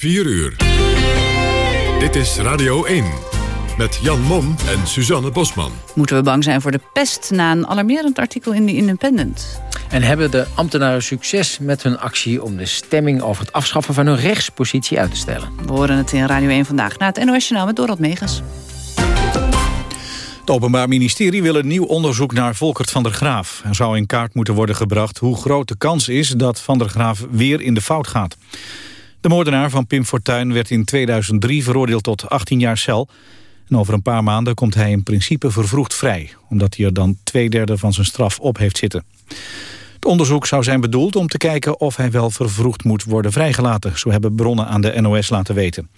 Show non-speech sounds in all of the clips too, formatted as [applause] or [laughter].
4 uur. Dit is Radio 1. Met Jan Mom en Suzanne Bosman. Moeten we bang zijn voor de pest na een alarmerend artikel in The Independent? En hebben de ambtenaren succes met hun actie... om de stemming over het afschaffen van hun rechtspositie uit te stellen? We horen het in Radio 1 vandaag na het NOS Journaal met Dorot Megas. Het Openbaar Ministerie wil een nieuw onderzoek naar Volkert van der Graaf. Er zou in kaart moeten worden gebracht hoe groot de kans is... dat van der Graaf weer in de fout gaat. De moordenaar van Pim Fortuyn werd in 2003 veroordeeld tot 18 jaar cel. En over een paar maanden komt hij in principe vervroegd vrij... omdat hij er dan twee derde van zijn straf op heeft zitten. Het onderzoek zou zijn bedoeld om te kijken of hij wel vervroegd moet worden vrijgelaten. Zo hebben bronnen aan de NOS laten weten.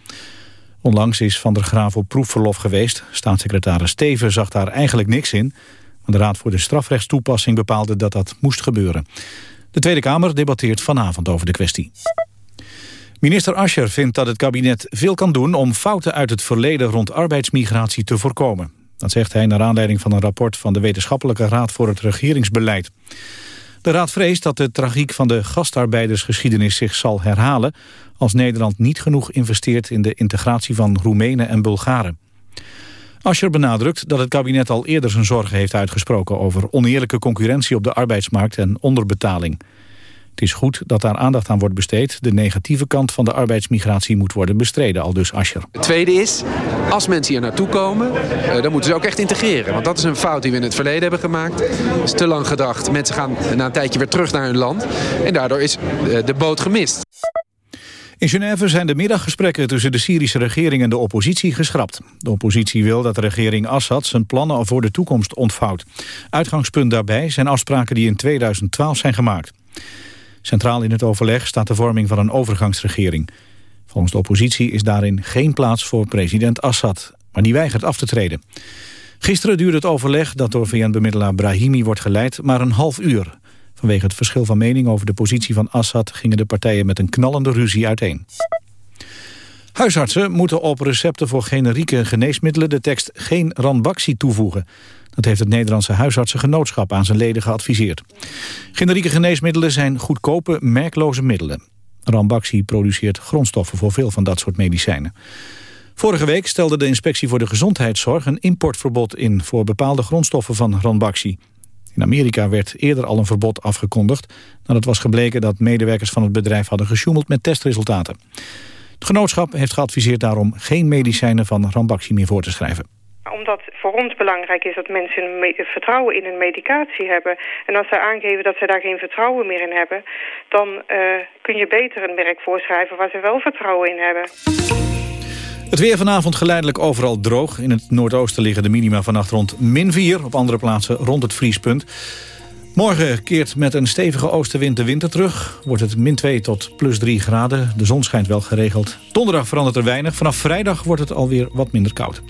Onlangs is Van der Graaf op proefverlof geweest. Staatssecretaris Steven zag daar eigenlijk niks in. Maar de Raad voor de Strafrechtstoepassing bepaalde dat dat moest gebeuren. De Tweede Kamer debatteert vanavond over de kwestie. Minister Ascher vindt dat het kabinet veel kan doen... om fouten uit het verleden rond arbeidsmigratie te voorkomen. Dat zegt hij naar aanleiding van een rapport... van de Wetenschappelijke Raad voor het Regeringsbeleid. De raad vreest dat de tragiek van de gastarbeidersgeschiedenis zich zal herhalen... als Nederland niet genoeg investeert in de integratie van Roemenen en Bulgaren. Ascher benadrukt dat het kabinet al eerder zijn zorgen heeft uitgesproken... over oneerlijke concurrentie op de arbeidsmarkt en onderbetaling. Het is goed dat daar aandacht aan wordt besteed. De negatieve kant van de arbeidsmigratie moet worden bestreden, al dus Ascher. Het tweede is, als mensen hier naartoe komen, eh, dan moeten ze ook echt integreren. Want dat is een fout die we in het verleden hebben gemaakt. Het is te lang gedacht. Mensen gaan na een tijdje weer terug naar hun land. En daardoor is eh, de boot gemist. In Genève zijn de middaggesprekken tussen de Syrische regering en de oppositie geschrapt. De oppositie wil dat de regering Assad zijn plannen voor de toekomst ontvouwt. Uitgangspunt daarbij zijn afspraken die in 2012 zijn gemaakt. Centraal in het overleg staat de vorming van een overgangsregering. Volgens de oppositie is daarin geen plaats voor president Assad, maar die weigert af te treden. Gisteren duurde het overleg dat door VN-bemiddelaar Brahimi wordt geleid maar een half uur. Vanwege het verschil van mening over de positie van Assad gingen de partijen met een knallende ruzie uiteen. Huisartsen moeten op recepten voor generieke geneesmiddelen de tekst geen ranbaxie toevoegen. Dat heeft het Nederlandse huisartsengenootschap aan zijn leden geadviseerd. Generieke geneesmiddelen zijn goedkope, merkloze middelen. Rambaxi produceert grondstoffen voor veel van dat soort medicijnen. Vorige week stelde de Inspectie voor de Gezondheidszorg een importverbod in voor bepaalde grondstoffen van Ranbaxi. In Amerika werd eerder al een verbod afgekondigd nadat was gebleken dat medewerkers van het bedrijf hadden gesjoemeld met testresultaten. Het genootschap heeft geadviseerd daarom geen medicijnen van Ranbaxi meer voor te schrijven omdat voor ons belangrijk is dat mensen vertrouwen in hun medicatie hebben. En als zij aangeven dat ze daar geen vertrouwen meer in hebben... dan uh, kun je beter een merk voorschrijven waar ze wel vertrouwen in hebben. Het weer vanavond geleidelijk overal droog. In het noordoosten liggen de minima vannacht rond min 4. Op andere plaatsen rond het vriespunt. Morgen keert met een stevige oostenwind de winter terug. Wordt het min 2 tot plus 3 graden. De zon schijnt wel geregeld. Donderdag verandert er weinig. Vanaf vrijdag wordt het alweer wat minder koud.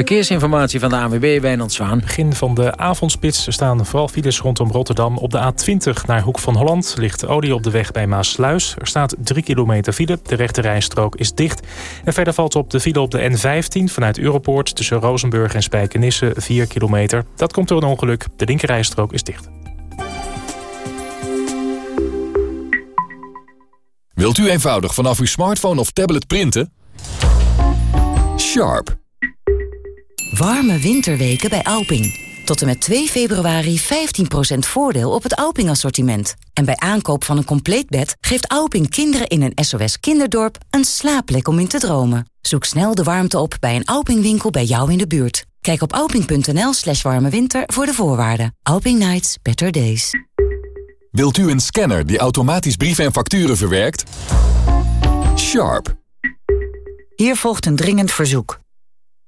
Verkeersinformatie van de ANWB Wijnand Zwaan. Begin van de avondspits. Er staan vooral files rondom Rotterdam. Op de A20 naar Hoek van Holland ligt olie op de weg bij Maasluis. Er staat 3 kilometer file. De rechte rijstrook is dicht. En verder valt op de file op de N15 vanuit Europoort... tussen Rozenburg en Spijkenisse 4 kilometer. Dat komt door een ongeluk. De linkerrijstrook is dicht. Wilt u eenvoudig vanaf uw smartphone of tablet printen? Sharp Warme winterweken bij Alping. Tot en met 2 februari 15% voordeel op het Alping-assortiment. En bij aankoop van een compleet bed geeft Alping kinderen in een SOS kinderdorp een slaapplek om in te dromen. Zoek snel de warmte op bij een Alping-winkel bij jou in de buurt. Kijk op alping.nl slash warme winter voor de voorwaarden. Alping Nights, better days. Wilt u een scanner die automatisch brieven en facturen verwerkt? Sharp. Hier volgt een dringend verzoek.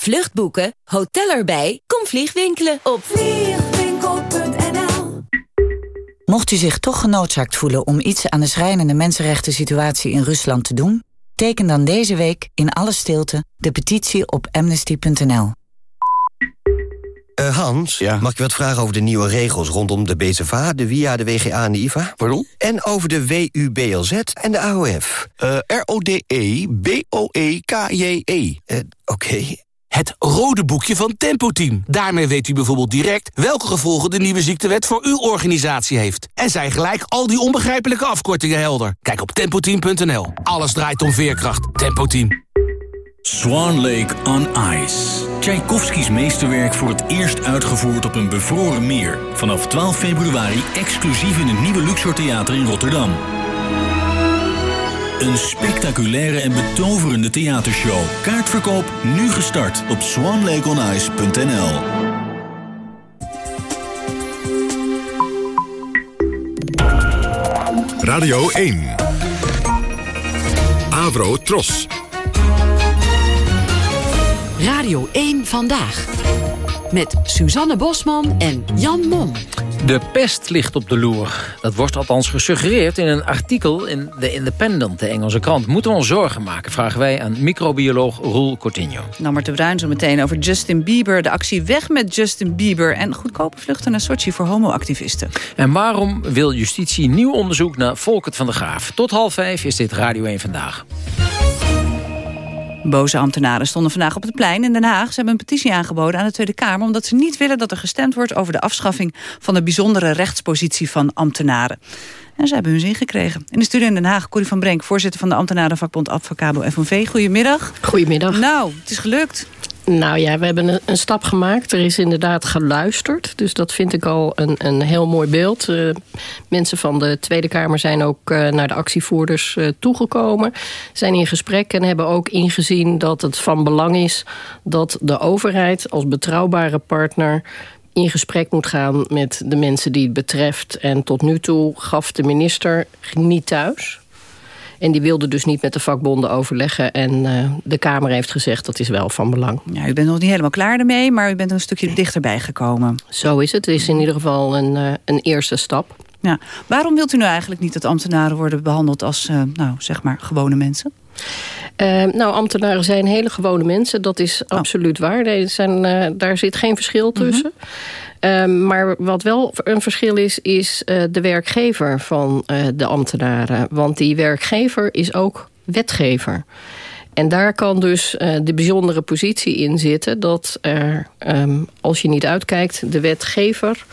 Vluchtboeken, hotel erbij, kom vliegwinkelen op vliegwinkel.nl Mocht u zich toch genoodzaakt voelen om iets aan de schrijnende mensenrechten situatie in Rusland te doen... Teken dan deze week in alle stilte de petitie op amnesty.nl. Uh, Hans, mag ik wat vragen over de nieuwe regels rondom de BZVA, de WIA, de WGA en de IVA? Pardon? En over de WUBLZ en de AOF. Uh, R-O-D-E, B-O-E-K-J-E. Uh, Oké. Het rode boekje van Tempo Team. Daarmee weet u bijvoorbeeld direct welke gevolgen de nieuwe ziektewet voor uw organisatie heeft. En zijn gelijk al die onbegrijpelijke afkortingen helder. Kijk op tempoteam.nl. Alles draait om veerkracht. Tempo Team. Swan Lake on Ice. Tchaikovskis meesterwerk voor het eerst uitgevoerd op een bevroren meer. Vanaf 12 februari exclusief in het nieuwe Luxor Theater in Rotterdam. Een spectaculaire en betoverende theatershow. Kaartverkoop nu gestart op swanlakeonice.nl. Radio 1. Avro Tros. Radio 1 Vandaag. Met Suzanne Bosman en Jan Mom. De pest ligt op de loer. Dat wordt althans gesuggereerd in een artikel in The Independent, de Engelse krant. Moeten we ons zorgen maken, vragen wij aan microbioloog Roel Cortinho. Maar te Bruin zo meteen over Justin Bieber. De actie weg met Justin Bieber. En goedkope vluchten naar Sochi voor homoactivisten. En waarom wil justitie nieuw onderzoek naar Volkert van der Graaf? Tot half vijf is dit Radio 1 Vandaag. Boze ambtenaren stonden vandaag op het plein in Den Haag. Ze hebben een petitie aangeboden aan de Tweede Kamer... omdat ze niet willen dat er gestemd wordt over de afschaffing... van de bijzondere rechtspositie van ambtenaren. En ze hebben hun zin gekregen. In de studio in Den Haag, Corrie van Brenk... voorzitter van de ambtenarenvakbond Advocabo FNV. Goedemiddag. Goedemiddag. Nou, het is gelukt. Nou ja, we hebben een, stap gemaakt. Er is inderdaad geluisterd. Dus dat vind ik al een, een heel mooi beeld. Uh, mensen van de Tweede Kamer zijn ook uh, naar de actievoerders uh, toegekomen. Zijn in gesprek en hebben ook ingezien dat het van belang is... dat de overheid als betrouwbare partner in gesprek moet gaan met de mensen die het betreft. En tot nu toe gaf de minister niet thuis. En die wilde dus niet met de vakbonden overleggen. En uh, de Kamer heeft gezegd dat is wel van belang. Ja, u bent nog niet helemaal klaar ermee, maar u bent een stukje dichterbij gekomen. Zo is het. Het is in ieder geval een, uh, een eerste stap. Ja. Waarom wilt u nu eigenlijk niet dat ambtenaren worden behandeld als uh, nou, zeg maar gewone mensen? Uh, nou, ambtenaren zijn hele gewone mensen. Dat is oh. absoluut waar. Zijn, uh, daar zit geen verschil tussen. Mm uh, maar wat wel een verschil is, is uh, de werkgever van uh, de ambtenaren. Want die werkgever is ook wetgever. En daar kan dus uh, de bijzondere positie in zitten... dat er, um, als je niet uitkijkt, de wetgever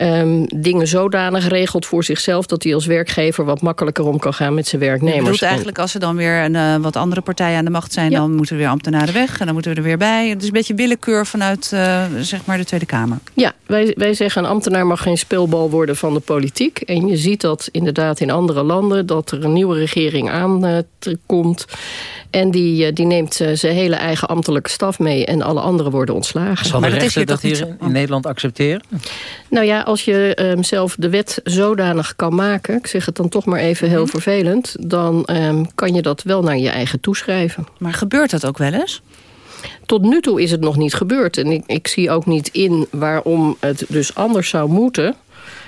um, dingen zodanig regelt voor zichzelf... dat hij als werkgever wat makkelijker om kan gaan met zijn werknemers. Je bedoelt eigenlijk als er dan weer een, uh, wat andere partijen aan de macht zijn... Ja. dan moeten er weer ambtenaren weg en dan moeten we er weer bij. Het is een beetje willekeur vanuit uh, zeg maar de Tweede Kamer. Ja, wij, wij zeggen een ambtenaar mag geen speelbal worden van de politiek. En je ziet dat inderdaad in andere landen... dat er een nieuwe regering aankomt... Uh, en die, die neemt zijn hele eigen ambtelijke staf mee... en alle anderen worden ontslagen. Zal de rechter dat hier in, in Nederland accepteren? Nou ja, als je um, zelf de wet zodanig kan maken... ik zeg het dan toch maar even heel vervelend... dan um, kan je dat wel naar je eigen toeschrijven. Maar gebeurt dat ook wel eens? Tot nu toe is het nog niet gebeurd. En ik, ik zie ook niet in waarom het dus anders zou moeten...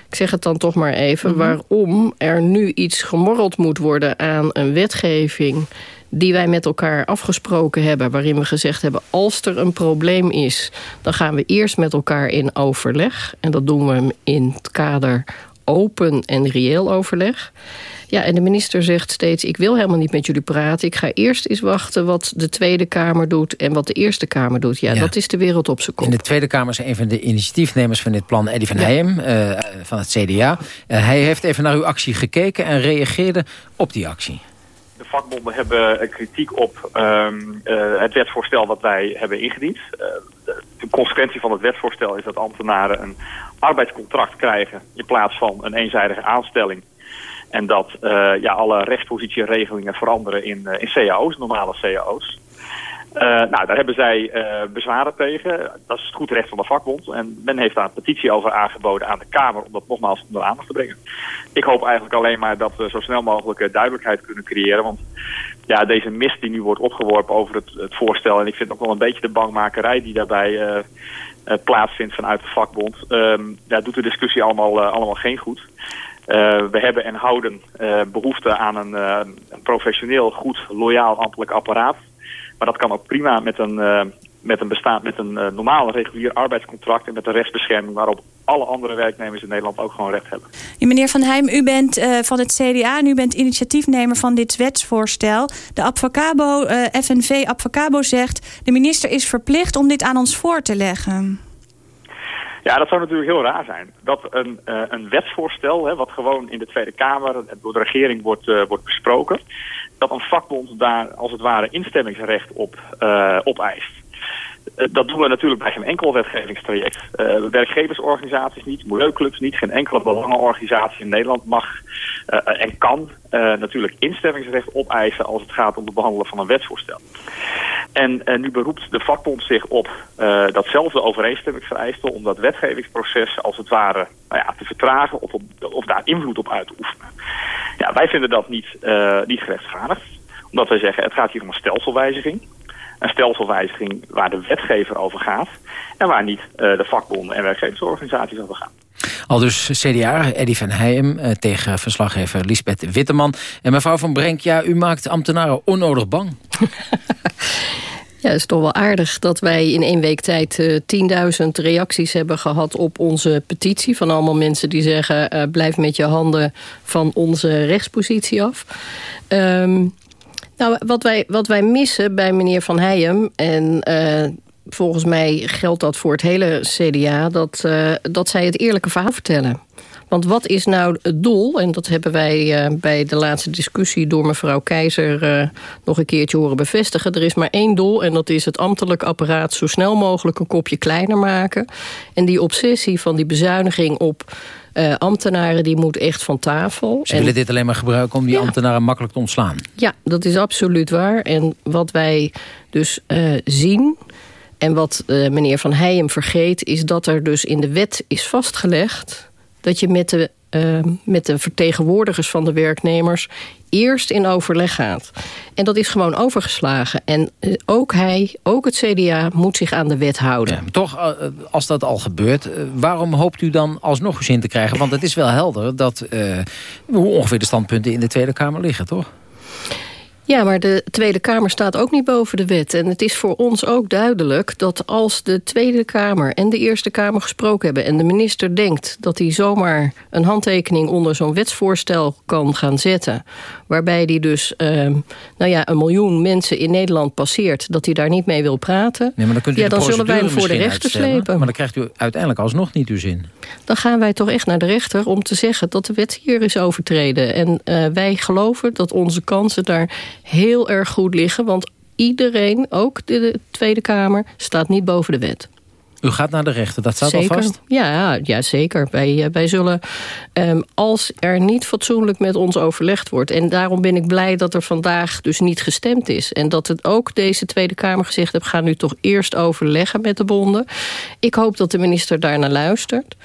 Ik zeg het dan toch maar even, mm -hmm. waarom er nu iets gemorreld moet worden aan een wetgeving die wij met elkaar afgesproken hebben... waarin we gezegd hebben, als er een probleem is... dan gaan we eerst met elkaar in overleg. En dat doen we in het kader open en reëel overleg. Ja, en de minister zegt steeds, ik wil helemaal niet met jullie praten. Ik ga eerst eens wachten wat de Tweede Kamer doet en wat de Eerste Kamer doet. Ja, ja. dat is de wereld op zijn kop. In de Tweede Kamer is een van de initiatiefnemers van dit plan, Eddie van ja. Heijem, uh, van het CDA. Uh, hij heeft even naar uw actie gekeken en reageerde op die actie. De vakbonden hebben kritiek op um, uh, het wetsvoorstel dat wij hebben ingediend. Uh, de, consequentie van het wetsvoorstel is dat ambtenaren een arbeidscontract krijgen... in plaats van een eenzijdige aanstelling. En dat ja, alle rechtspositieregelingen veranderen in, in cao's, normale cao's. Uh, nou, daar hebben zij uh, bezwaren tegen. Dat is het goed recht van de vakbond. En men heeft daar een petitie over aangeboden aan de Kamer... om dat nogmaals onder aandacht te brengen. Ik hoop eigenlijk alleen maar dat we zo snel mogelijk duidelijkheid kunnen creëren. Want ja, deze mist die nu wordt opgeworpen over het, het voorstel... en ik vind ook wel een beetje de bangmakerij die daarbij plaatsvindt vanuit de vakbond... Um, ja, doet de discussie allemaal, allemaal geen goed. we hebben en houden behoefte aan een, een, professioneel, goed, loyaal ambtelijk apparaat. Maar dat kan ook prima met een, met een, bestaat, met een normaal regulier arbeidscontract... en met een rechtsbescherming waarop alle andere werknemers in Nederland ook gewoon recht hebben. Ja, meneer Van Heijm, u bent uh, van het CDA en u bent initiatiefnemer van dit wetsvoorstel. De Advocabo, uh, FNV Advocabo zegt... de minister is verplicht om dit aan ons voor te leggen. Ja, dat zou natuurlijk heel raar zijn. Dat een, uh, een wetsvoorstel, hè, wat gewoon in de Tweede Kamer door de regering wordt, uh, wordt besproken, dat een vakbond daar als het ware instemmingsrecht op uh, opeist. Eh, dat doen we natuurlijk bij geen enkel wetgevingstraject. Uh, werkgeversorganisaties niet, milieuclubs niet, geen enkele belangenorganisatie in Nederland mag en kan natuurlijk instemmingsrecht opeisen als het gaat om het behandelen van een wetsvoorstel. En nu beroept de vakbond zich op datzelfde overeenstemmingsvereiste om dat wetgevingsproces als het ware nou ja, te vertragen of, op, of daar invloed op uit te oefenen. Ja, wij vinden dat niet, niet gerechtvaardigd omdat wij zeggen het gaat hier om een stelselwijziging een stelselwijziging waar de wetgever over gaat... en waar niet uh, de vakbonden en werkgeversorganisaties over gaan. Al dus CDA, Eddy van Heijem uh, tegen verslaggever Lisbeth Witteman. En mevrouw van Brenk, ja, u maakt ambtenaren onnodig bang. [laughs] Ja, het is toch wel aardig dat wij in één week tijd uh, 10.000 reacties hebben gehad op onze petitie. Van allemaal mensen die zeggen, uh, blijf met je handen van onze rechtspositie af. Um, nou, wat wij, wat wij missen bij meneer Van Heijem... en uh, volgens mij geldt dat voor het hele CDA... dat, dat zij het eerlijke verhaal vertellen. Want wat is nou het doel? En dat hebben wij uh, bij de laatste discussie door mevrouw Keizer uh, nog een keertje horen bevestigen. Er is maar één doel en dat is het ambtelijk apparaat zo snel mogelijk een kopje kleiner maken. En die obsessie van die bezuiniging op uh, ambtenaren die moet echt van tafel. Ze willen dit alleen maar gebruiken om die ja. ambtenaren makkelijk te ontslaan. Ja, dat is absoluut waar. En wat wij dus uh, zien... en wat uh, meneer Van Heijem vergeet... is dat er dus in de wet is vastgelegd... dat je met de uh, met de vertegenwoordigers van de werknemers eerst in overleg gaat. En dat is gewoon overgeslagen. En uh, ook hij, ook het CDA, moet zich aan de wet houden. Ja, toch, uh, als dat al gebeurt, waarom hoopt u dan alsnog zin te krijgen? Want het is wel helder dat hoe ongeveer de standpunten in de Tweede Kamer liggen, toch? Ja, maar de Tweede Kamer staat ook niet boven de wet. En het is voor ons ook duidelijk dat als de Tweede Kamer en de Eerste Kamer gesproken hebben... en de minister denkt dat hij zomaar een handtekening onder zo'n wetsvoorstel kan gaan zetten... waarbij hij dus uh, nou ja, een miljoen mensen in Nederland passeert... dat hij daar niet mee wil praten... Nee, maar dan, kunt u ja, dan zullen wij hem voor de rechter slepen. Maar dan krijgt u uiteindelijk alsnog niet uw zin. Dan gaan wij toch echt naar de rechter om te zeggen dat de wet hier is overtreden. En uh, wij geloven dat onze kansen daar heel erg goed liggen. Want iedereen, ook de Tweede Kamer, staat niet boven de wet. U gaat naar de rechter, dat staat zeker. al vast? Ja, ja zeker. Wij, wij zullen, um, als er niet fatsoenlijk met ons overlegd wordt... en daarom ben ik blij dat er vandaag dus niet gestemd is... en dat het ook deze Tweede Kamer gezegd heeft... ga nu toch eerst overleggen met de bonden. Ik hoop dat de minister daarnaar luistert...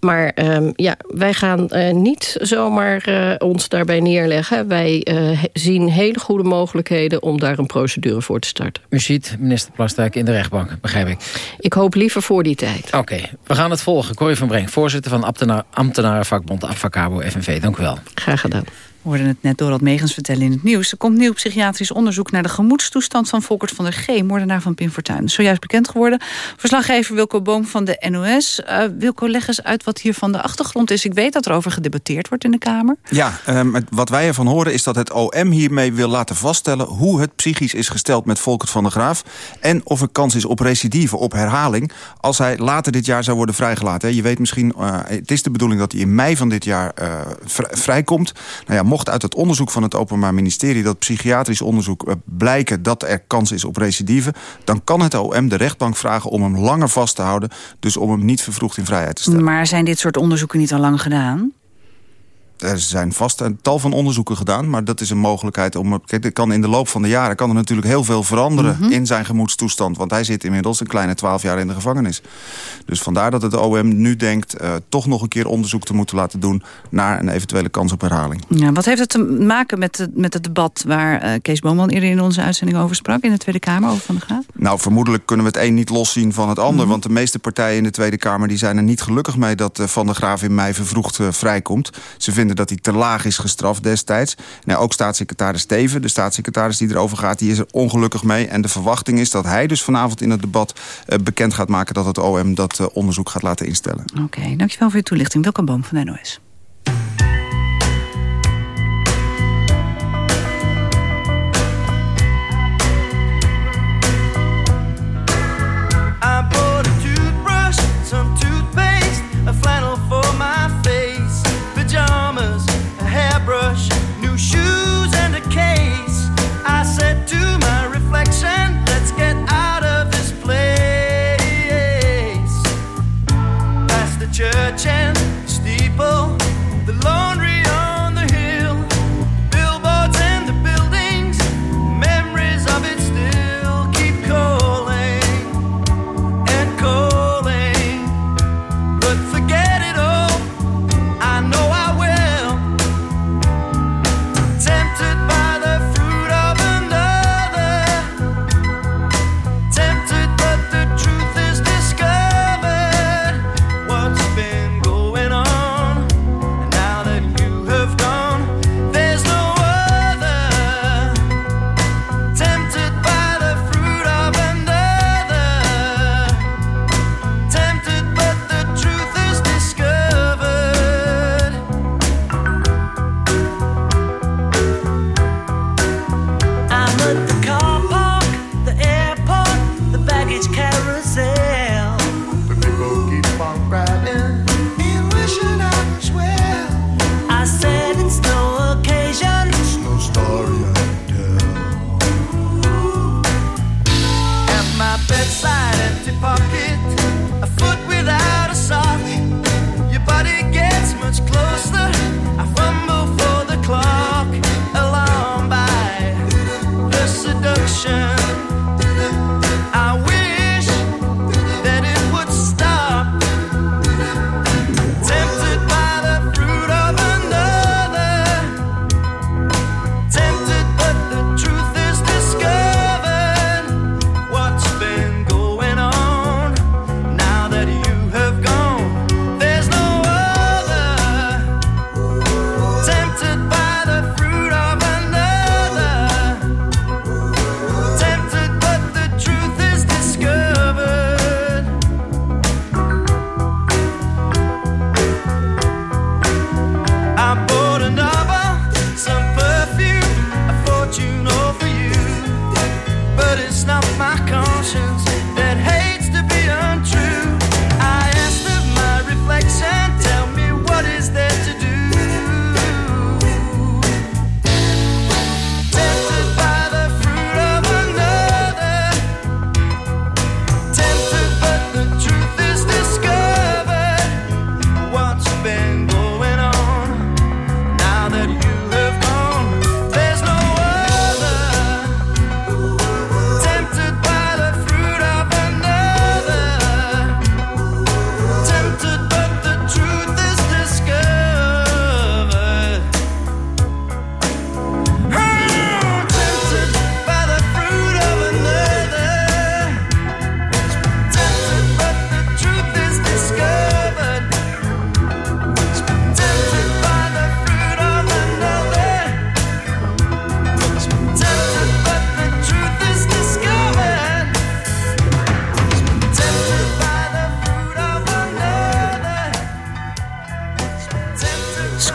Maar um, ja, wij gaan uh, niet zomaar uh, ons daarbij neerleggen. Wij uh, zien hele goede mogelijkheden om daar een procedure voor te starten. U ziet minister Plasterk in de rechtbank, begrijp ik. Ik hoop liever voor die tijd. Oké, okay. we gaan het volgen. Corrie van Breng, voorzitter van ambtenaar, ambtenarenvakbond Avacabo FNV. Dank u wel. Graag gedaan. Hoorden het net Dorald Megens vertellen in het nieuws. Er komt nieuw psychiatrisch onderzoek naar de gemoedstoestand van Volkert van der G. moordenaar van Pim Fortuyn. Zojuist bekend geworden. Verslaggever Wilco Boom van de NOS. Uh, Wilco, leg eens uit wat hier van de achtergrond is. Ik weet dat er over gedebatteerd wordt in de Kamer. Ja, um, wat wij ervan horen is dat het OM hiermee wil laten vaststellen... hoe het psychisch is gesteld met Volkert van der Graaf... en of er kans is op recidive, op herhaling... als hij later dit jaar zou worden vrijgelaten. Je weet misschien, uh, het is de bedoeling dat hij in mei van dit jaar uh, vrijkomt. Nou ja, mocht uit het onderzoek van het Openbaar Ministerie... dat psychiatrisch onderzoek blijken dat er kans is op recidive... dan kan het OM de rechtbank vragen om hem langer vast te houden... dus om hem niet vervroegd in vrijheid te stellen. Maar zijn dit soort onderzoeken niet al lang gedaan? Er zijn vast een tal van onderzoeken gedaan, maar dat is een mogelijkheid om. Kijk, er kan in de loop van de jaren kan er natuurlijk heel veel veranderen Mhm. in zijn gemoedstoestand. Want hij zit inmiddels een kleine twaalf jaar in de gevangenis. Dus vandaar dat het OM nu denkt eh, toch nog een keer onderzoek te moeten laten doen naar een eventuele kans op herhaling. Ja, wat heeft het te maken met, het- met het debat waar eh, Kees Boman eerder in onze uitzending over sprak in de Tweede Kamer over Van der Graaf? Nou, vermoedelijk kunnen we het een niet loszien van het ander. Mhm. Want de meeste partijen in de Tweede Kamer die zijn er niet gelukkig mee... dat eh, Van der Graaf in mei vervroegd vrijkomt. Ze vinden dat hij te laag is gestraft destijds. Nou, ook staatssecretaris Steven, de staatssecretaris die erover gaat... die is er ongelukkig mee. En de verwachting is dat hij dus vanavond in het debat... eh, bekend gaat maken dat het OM dat eh, onderzoek gaat laten instellen. Oké, dankjewel voor je toelichting. Wilke Boom van de NOS.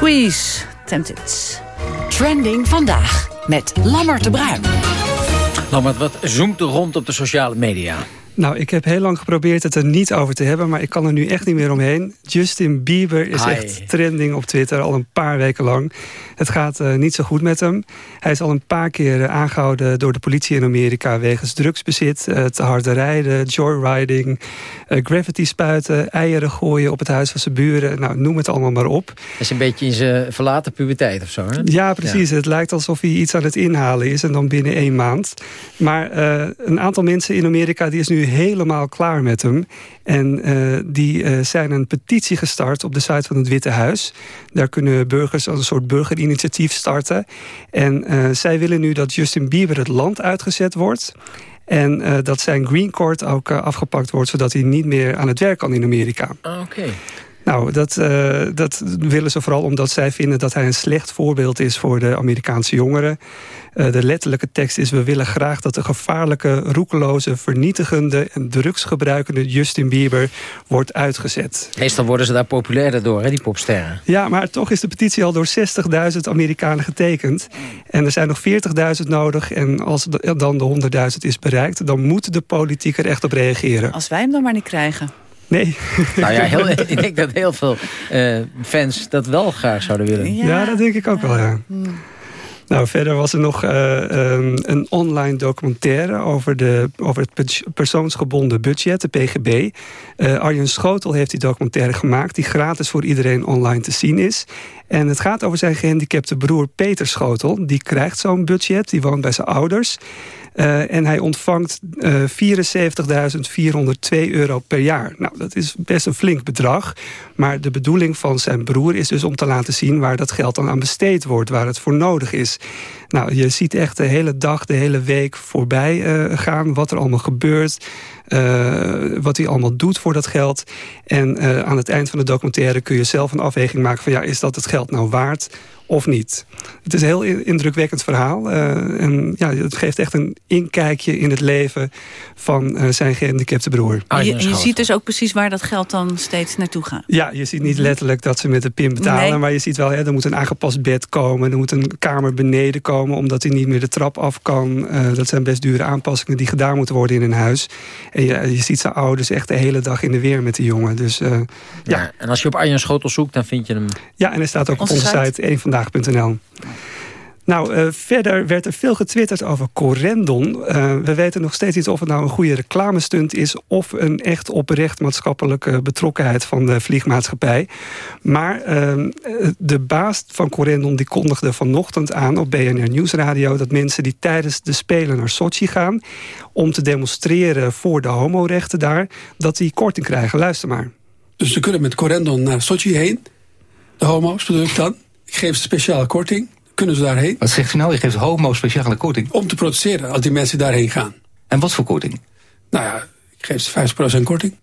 Squeeze, Tempted. Trending vandaag met Lammert de Bruin. Lammert, wat zoomt er rond op de sociale media? Nou, ik heb heel lang geprobeerd het er niet over te hebben... maar ik kan er nu echt niet meer omheen. Justin Bieber is echt trending op Twitter al een paar weken lang. Het gaat eh, niet zo goed met hem. Hij is al een paar keer eh, aangehouden door de politie in Amerika... wegens drugsbezit, eh, te harde rijden, joyriding... graffiti spuiten, eieren gooien op het huis van zijn buren. Nou, noem het allemaal maar op. Dat is een beetje in zijn verlaten puberteit of zo, hè? Ja, precies. Het lijkt alsof hij iets aan het inhalen is en dan binnen één maand. Maar een aantal mensen in Amerika die is nu helemaal klaar met hem. En eh, die eh, zijn een petitie gestart op de site van het Witte Huis. Daar kunnen burgers als een soort burgerinitiatief starten. En eh, zij willen nu dat Justin Bieber het land uitgezet wordt. En dat zijn green card ook afgepakt wordt... zodat hij niet meer aan het werk kan in Amerika. Ah, Oké. Nou, dat, eh, dat willen ze vooral omdat zij vinden dat hij een slecht voorbeeld is voor de Amerikaanse jongeren. Eh, de letterlijke tekst is: We willen graag dat de gevaarlijke, roekeloze, vernietigende en drugsgebruikende Justin Bieber wordt uitgezet. Meestal worden ze daar populairder door, hè, die popsterren. Ja, maar toch is de petitie al door 60.000 Amerikanen getekend. En er zijn nog 40.000 nodig. En als dan de 100.000 is bereikt, dan moet de politiek er echt op reageren. Als wij hem dan maar niet krijgen. Nee. Nou ja, heel, [laughs] ik denk dat heel veel eh, fans dat wel graag zouden willen. Ja, dat denk ik ook wel, ja. Nou, verder was er nog eh, ehm, een online documentaire over, de, over het pers- persoonsgebonden budget, de PGB. Eh, Arjen Schotel heeft die documentaire gemaakt, die gratis voor iedereen online te zien is. En het gaat over zijn gehandicapte broer Peter Schotel. Die krijgt zo'n budget, die woont bij zijn ouders. Eh, en hij ontvangt eh 74.402 euro per jaar. Nou, dat is best een flink bedrag. Maar de bedoeling van zijn broer is dus om te laten zien... waar dat geld dan aan besteed wordt, waar het voor nodig is. Nou, je ziet echt de hele dag, de hele week voorbij eh, gaan... wat er allemaal gebeurt, eh, wat hij allemaal doet voor dat geld. En eh, aan het eind van de documentaire kun je zelf een afweging maken... van ja, is dat het geld nou waard of niet? Het is een heel in- indrukwekkend verhaal. eh, en ja, het geeft echt een inkijkje in het leven van eh, zijn gehandicapte broer. En je, ziet dus ook precies waar dat geld dan steeds naartoe gaat. Ja, je ziet niet letterlijk dat ze met de pin betalen. Nee. Maar je ziet wel, hè, er moet een aangepast bed komen. Er moet een kamer beneden komen, omdat hij niet meer de trap af kan. Eh, dat zijn best dure aanpassingen die gedaan moeten worden in een huis. En je, je ziet zijn ouders echt de hele dag in de weer met de jongen. Dus eh, ja. Ja, en als je op Arjen Schotel zoekt, dan vind je hem... Ja, en hij staat ook Onze op onze site. site, eenvandaag.nl. Nou, eh, verder werd er veel getwitterd over Corendon. Eh, we weten nog steeds niet of het nou een goede reclamestunt is... of een echt oprecht maatschappelijke betrokkenheid van de vliegmaatschappij. Maar eh, de baas van Corendon die kondigde vanochtend aan op BNR Nieuwsradio... dat mensen die tijdens de Spelen naar Sochi gaan... om te demonstreren voor de homorechten daar... dat die korting krijgen. Luister maar. Dus ze kunnen met Corendon naar Sochi heen. De homo's bedoel ik dan. Ik geef ze speciale korting. Kunnen ze daarheen. Wat zegt u nou? Je geeft homo speciale korting? Om te protesteren als die mensen daarheen gaan. En wat voor korting? Nou ja, ik geef ze 50% korting.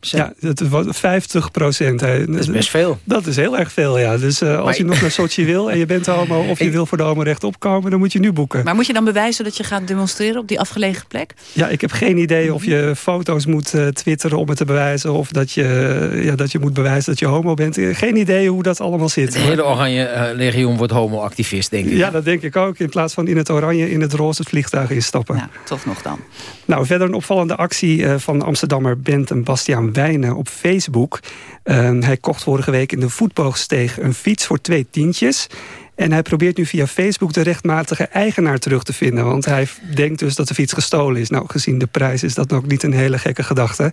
Ja, dat is wat- 50 procent. Dat is best veel. Dat is heel erg veel, ja. Dus eh, als je nog naar Sochi wil en je bent homo... of je wil voor de homorecht opkomen, dan moet je nu boeken. Maar moet je dan bewijzen dat je gaat demonstreren op die afgelegen plek? Ja, ik heb geen idee of je foto's moet eh, twitteren om het te bewijzen... of dat je, ja, dat je moet bewijzen dat je homo bent. Eh, Geen idee hoe dat allemaal zit. Het hele Oranje eh, Legioen wordt homo-activist, denk ik. Ja, dat denk ik ook. In plaats van in het oranje, in het roze het vliegtuig instappen. Nou, toch nog dan. Nou, verder een opvallende actie eh, van Amsterdammer Bent en Bastiaan Wijnen op Facebook. Eh, hij kocht vorige week in de voetboogsteeg een fiets voor twee tientjes. En hij probeert nu via Facebook de rechtmatige eigenaar terug te vinden. Want hij denkt dus dat de fiets gestolen is. Nou, gezien de prijs is dat ook niet een hele gekke gedachte.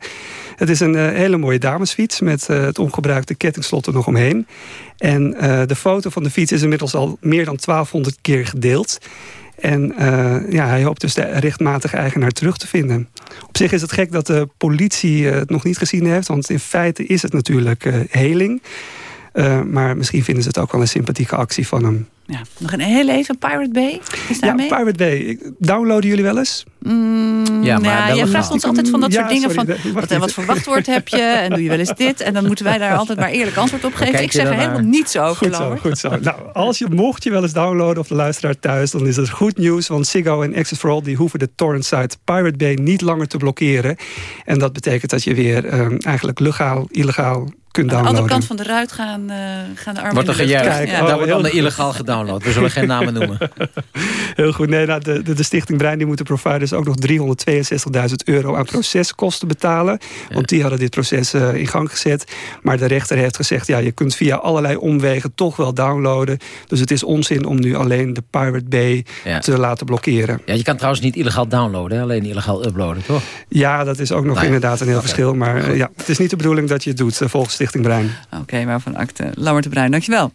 Het is een eh, hele mooie damesfiets met eh, het ongebruikte kettingslot er nog omheen. En eh, de foto van de fiets is inmiddels al meer dan 1200 keer gedeeld. En eh, ja, hij hoopt dus de rechtmatige eigenaar terug te vinden. Op zich is het gek dat de politie eh, het nog niet gezien heeft. Want in feite is het natuurlijk eh, heling. Eh, maar misschien vinden ze het ook wel een sympathieke actie van hem. Ja, nog een heel even Pirate Bay. Is Ja, daarmee? Pirate Bay. Downloaden jullie wel eens? Mm, Ja, maar ja, wel jij vraagt ons altijd van dat Ja, soort dingen. sorry, van, wat, even. wat voor wachtwoord heb je? En doe je wel eens dit? En dan moeten wij daar altijd maar eerlijk antwoord op geven. Ik zeg er helemaal niets over, Goed zo, goed zo. Nou, als je, mocht je wel eens downloaden of de luisteraar thuis... dan is het goed nieuws, want Ziggo en Access for All... die hoeven de torrent site Pirate Bay niet langer te blokkeren. En dat betekent dat je weer eh, eigenlijk legaal, illegaal kunt Aan de andere kant van de ruit gaan, eh, gaan de armen Wordt er gejuicht. Ja. oh, Daar wordt heel dan illegaal gedownload. We zullen geen namen noemen. [laughs] Heel goed. Nee, nou, de, de, de Stichting Brein die moet de providers ook nog 362.000 euro aan proceskosten betalen. Want die hadden dit proces eh, in gang gezet. Maar de rechter heeft gezegd, ja, je kunt via allerlei omwegen toch wel downloaden. Dus het is onzin om nu alleen de Pirate Bay Ja. te laten blokkeren. Ja, je kan trouwens niet illegaal downloaden, hè? alleen illegaal uploaden, toch? Ja, dat is ook nog Nou ja. inderdaad een heel verschil. Maar eh, ja, het is niet de bedoeling dat je het doet, volgens Stichting. Oké, maar van acte. Lammert de Bruin, dankjewel.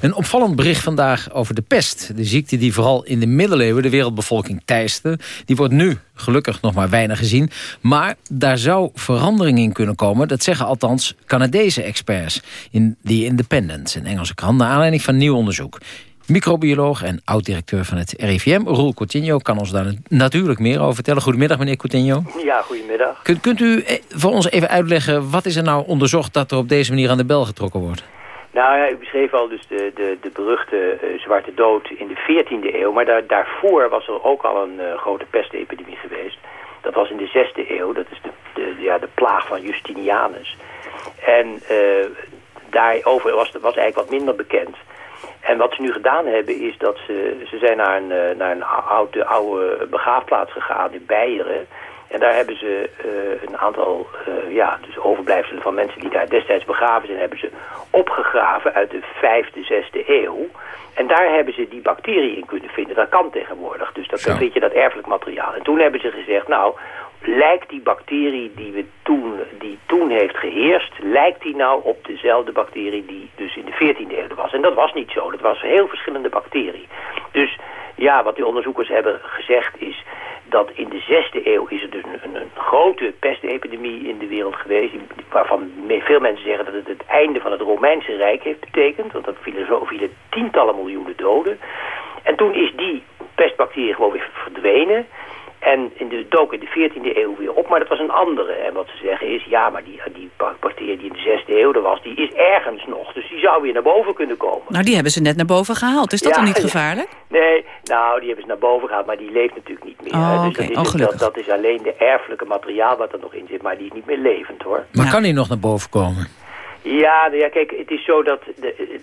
Een opvallend bericht vandaag over de pest. De ziekte die vooral in de middeleeuwen de wereldbevolking teiste. Die wordt nu gelukkig nog maar weinig gezien. Maar daar zou verandering in kunnen komen. Dat zeggen althans Canadese experts. In The Independent, een Engelse krant. Naar aanleiding van nieuw onderzoek. Microbioloog en oud-directeur van het RIVM, Roel Coutinho... kan ons daar natuurlijk meer over vertellen. Goedemiddag, meneer Coutinho. Ja, goedemiddag. Kunt, kunt u eh, voor ons even uitleggen... wat is er nou onderzocht dat er op deze manier aan de bel getrokken wordt? Nou ja, u beschreef al dus de, de, de beruchte eh, Zwarte Dood in de 14e eeuw. Maar daar, daarvoor was er ook al een eh, grote pestepidemie geweest. Dat was in de 6e eeuw. Dat is de, de, ja, de plaag van Justinianus. En daarover was, was eigenlijk wat minder bekend. En wat ze nu gedaan hebben is dat ze, ze zijn naar een, eh, naar een oude, oude begraafplaats gegaan in Beieren. En daar hebben ze eh, een aantal eh, ja, dus overblijfselen van mensen die daar destijds begraven zijn, hebben ze opgegraven uit de vijfde, zesde eeuw. En daar hebben ze die bacteriën in kunnen vinden. Dat kan tegenwoordig. Dus dan Zo. vind je dat erfelijk materiaal. En toen hebben ze gezegd, nou, lijkt die bacterie die, we toen, die toen heeft geheerst, lijkt die nou op dezelfde bacterie die dus in de 14e eeuw was? En dat was niet zo. Dat was een heel verschillende bacterie. Dus ja, wat die onderzoekers hebben gezegd is dat in de zesde eeuw is er dus een, een, grote pestepidemie in de wereld geweest, waarvan veel mensen zeggen dat het het einde van het Romeinse Rijk heeft betekend, want er vielen, zo, vielen tientallen miljoenen doden. En toen is die pestbacterie gewoon weer verdwenen. En in de, dook in de 14e eeuw weer op, maar dat was een andere. En wat ze zeggen is, ja, maar die, die bacterie die in de 6e eeuw er was, die is ergens nog. Dus die zou weer naar boven kunnen komen. Nou, die hebben ze net naar boven gehaald. Is dat Ja, dan niet gevaarlijk? Nee, nou, die hebben ze naar boven gehaald, maar die leeft natuurlijk niet meer. Oh, dat, is, Oh, dat, gelukkig. dat is alleen de erfelijke materiaal wat er nog in zit, maar die is niet meer levend, hoor. Maar kan hij nog naar boven komen? Ja, nou ja, kijk, het is zo dat,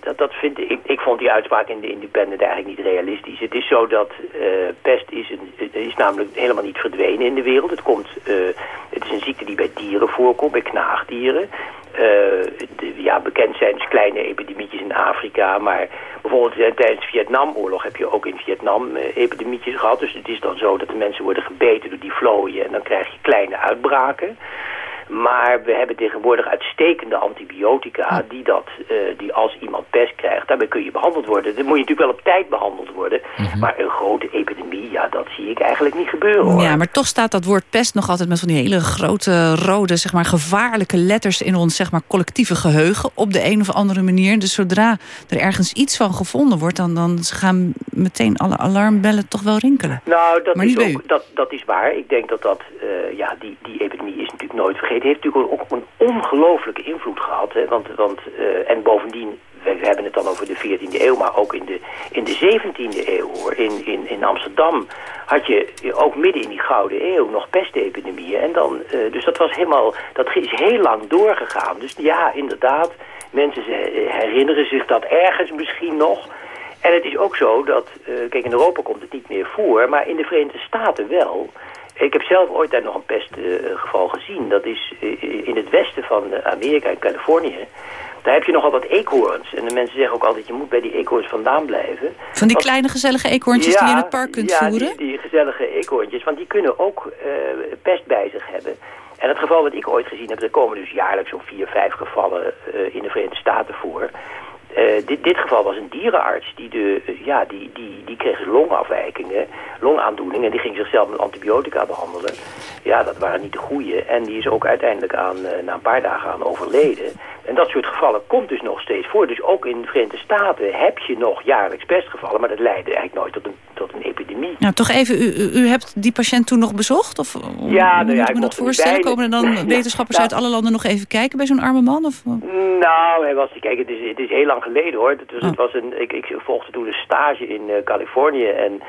dat, dat vind ik, ik vond die uitspraak in de Independent eigenlijk niet realistisch. Het is zo dat eh, pest is, een, is namelijk helemaal niet verdwenen in de wereld. Het, komt, eh, het is een ziekte die bij dieren voorkomt, bij knaagdieren. Eh, ja, bekend zijn dus kleine epidemietjes in Afrika, maar bijvoorbeeld eh, tijdens de Vietnamoorlog heb je ook in Vietnam eh, epidemietjes gehad. Dus het is dan zo dat de mensen worden gebeten door die vlooien en dan krijg je kleine uitbraken. Maar we hebben tegenwoordig uitstekende antibiotica die, dat, eh, die als iemand pest krijgt, daarmee kun je behandeld worden. Dan moet je natuurlijk wel op tijd behandeld worden. Maar een grote epidemie, ja, dat zie ik eigenlijk niet gebeuren hoor. Ja, maar toch staat dat woord pest nog altijd met van die hele grote, rode, zeg maar, gevaarlijke letters in ons zeg maar, collectieve geheugen op de een of andere manier. Dus zodra er ergens iets van gevonden wordt, dan, dan gaan meteen alle alarmbellen toch wel rinkelen. Nou, dat Maar is, ook, dat, dat is waar. Ik denk dat dat, eh, ja, die, die epidemie is natuurlijk nooit vergeten. Heeft natuurlijk ook een ongelooflijke invloed gehad. Hè? Want, want, eh, en bovendien, we, hebben het dan over de 14e eeuw, maar ook in de, in de 17e eeuw hoor. In, in, in Amsterdam had je ook midden in die Gouden Eeuw nog pestepidemieën. En dan, eh, dus dat was helemaal, dat is heel lang doorgegaan. Dus ja, inderdaad, mensen ze- herinneren zich dat ergens misschien nog. En het is ook zo dat, eh, kijk in Europa komt het niet meer voor, maar in de Verenigde Staten wel. Ik heb zelf ooit daar nog een pestgeval gezien. Dat is eh, in het westen van eh, Amerika, in Californië. Daar heb je nogal wat eekhoorns. En de mensen zeggen ook altijd, je moet bij die eekhoorns vandaan blijven. Van die Want- kleine gezellige eekhoorntjes die je in het park kunt ja, voeren? Die, die gezellige eekhoorntjes, want die kunnen ook eh, pest bij zich hebben. En het geval wat ik ooit gezien heb, er komen dus jaarlijks zo'n vier, vijf gevallen eh, in de Verenigde Staten voor. Eh, dit, dit geval was een dierenarts die, de, eh, ja, die, die, die kreeg longafwijkingen, longaandoeningen. En die ging zichzelf met antibiotica behandelen. Ja, dat waren niet de goede. En die is ook uiteindelijk aan, eh, na een paar dagen aan overleden. En dat soort gevallen komt dus nog steeds voor. Dus ook in de Verenigde Staten heb je nog jaarlijks pestgevallen. Maar dat leidde eigenlijk nooit tot een, tot een epidemie. Nou, toch even, u, u- hebt die patiënt toen nog bezocht? Of Ja, nou moet ja, ik ik me dat voorstellen? Komen er dan [laughs] wetenschappers Nou, uit alle landen nog even kijken bij zo'n arme man? Of? Nou, hij was, kijk, het is, het is heel lang geleden hoor. Het, was, Oh. het was een, ik, ik volgde toen een stage in eh, Californië en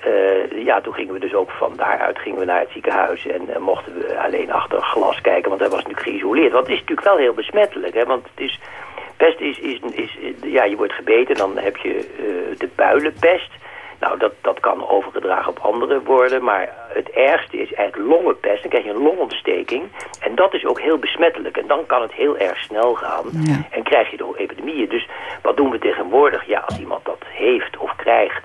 Eh, ja, toen gingen we dus ook van daaruit gingen we naar het ziekenhuis en eh, mochten we alleen achter glas kijken, want hij was natuurlijk geïsoleerd. Want het is natuurlijk wel heel besmettelijk, hè, want het is, pest is, is, is, ja, je wordt gebeten, dan heb je eh, de builenpest. Nou, dat, dat kan overgedragen op andere woorden, maar het ergste is eigenlijk longenpest. Dan krijg je een longontsteking en dat is ook heel besmettelijk. En dan kan het heel erg snel gaan en krijg je door epidemieën. Dus wat doen we tegenwoordig? Ja, als iemand dat heeft of krijgt,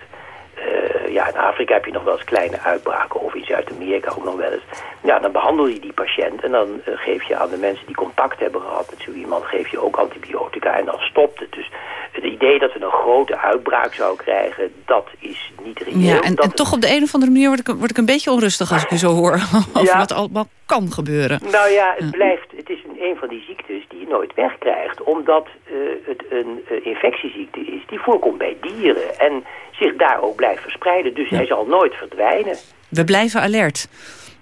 eh, ja, in Afrika heb je nog wel eens kleine uitbraken of in Zuid-Amerika ook nog wel eens. Ja, dan behandel je die patiënt en dan eh, geef je aan de mensen die contact hebben gehad met zo iemand, geef je ook antibiotica en dan stopt het. Dus het idee dat we een grote uitbraak zouden krijgen, dat is niet reëel. Ja, en, toch op de een of andere manier word ik, word ik een beetje onrustig als ik u zo hoor. [laughs] Over Ja. wat allemaal kan gebeuren. Nou ja, het blijft, het is een, van die ziektes die je nooit wegkrijgt, omdat eh, het een eh, infectieziekte is die voorkomt bij dieren en zich daar ook blijft verspreiden. Dus hij zal nooit verdwijnen. We blijven alert.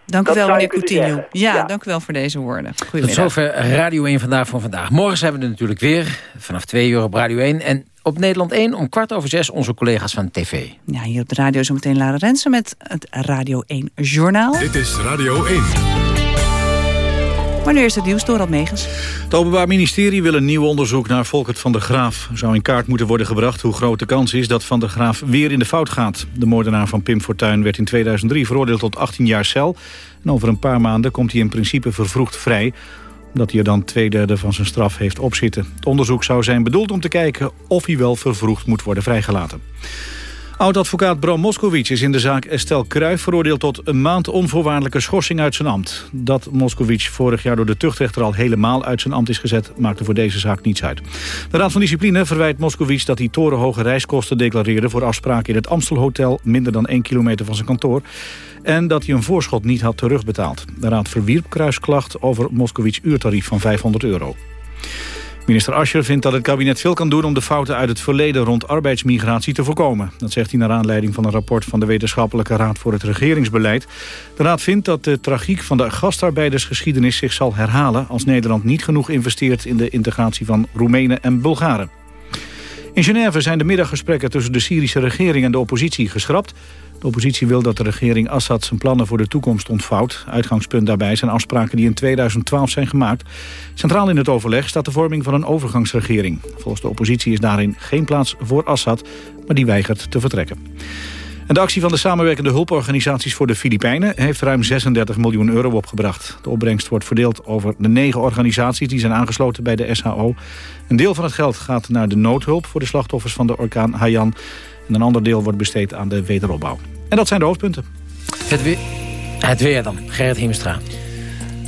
Dank u wel, meneer Coutinho. Ja, Ja. dank u wel voor deze woorden. Tot zover Radio 1 Vandaag voor vandaag. Morgen zijn we er natuurlijk weer, vanaf 2 uur op Radio 1. En op Nederland 1 om kwart over zes onze collega's van TV. Ja, hier op de radio zometeen Lara Rensen met het Radio 1 Journaal. Dit is Radio 1. Maar nu het nieuws, Dorald Megens. Het Openbaar Ministerie wil een nieuw onderzoek naar Volkert van der Graaf. Zou in kaart moeten worden gebracht hoe groot de kans is dat Van der Graaf weer in de fout gaat. De moordenaar van Pim Fortuyn werd in 2003 veroordeeld tot 18 jaar cel. En over een paar maanden komt hij in principe vervroegd vrij omdat hij er dan twee derde van zijn straf heeft opzitten. Het onderzoek zou zijn bedoeld om te kijken of hij wel vervroegd moet worden vrijgelaten. Oud-advocaat Bram Moskowitz is in de zaak Estelle Kruijf veroordeeld tot een maand onvoorwaardelijke schorsing uit zijn ambt. Dat Moskowitz vorig jaar door de tuchtrechter al helemaal uit zijn ambt is gezet, maakte voor deze zaak niets uit. De Raad van Discipline verwijt Moskowitz dat hij torenhoge reiskosten declareerde voor afspraken in het Amstelhotel, minder dan 1 kilometer van zijn kantoor. En dat hij een voorschot niet had terugbetaald. De Raad verwierp Kruisklacht over Moskowitz uurtarief van 500 euro. Minister Ascher vindt dat het kabinet veel kan doen om de fouten uit het verleden rond arbeidsmigratie te voorkomen. Dat zegt hij naar aanleiding van een rapport van de Wetenschappelijke Raad voor het Regeringsbeleid. De raad vindt dat de tragiek van de gastarbeidersgeschiedenis zich zal herhalen als Nederland niet genoeg investeert in de integratie van Roemenen en Bulgaren. In Genève zijn de middaggesprekken tussen de Syrische regering en de oppositie geschrapt. De oppositie wil dat de regering Assad zijn plannen voor de toekomst ontvouwt. Uitgangspunt daarbij zijn afspraken die in 2012 zijn gemaakt. Centraal in het overleg staat de vorming van een overgangsregering. Volgens de oppositie is daarin geen plaats voor Assad, maar die weigert te vertrekken. En de actie van de samenwerkende hulporganisaties voor de Filipijnen... heeft ruim 36 miljoen euro opgebracht. De opbrengst wordt verdeeld over de negen organisaties... die zijn aangesloten bij de SHO. Een deel van het geld gaat naar de noodhulp... voor de slachtoffers van de orkaan Haiyan. En een ander deel wordt besteed aan de wederopbouw. En dat zijn de hoofdpunten. Het weer, het weer dan, Gerrit Hiemstra.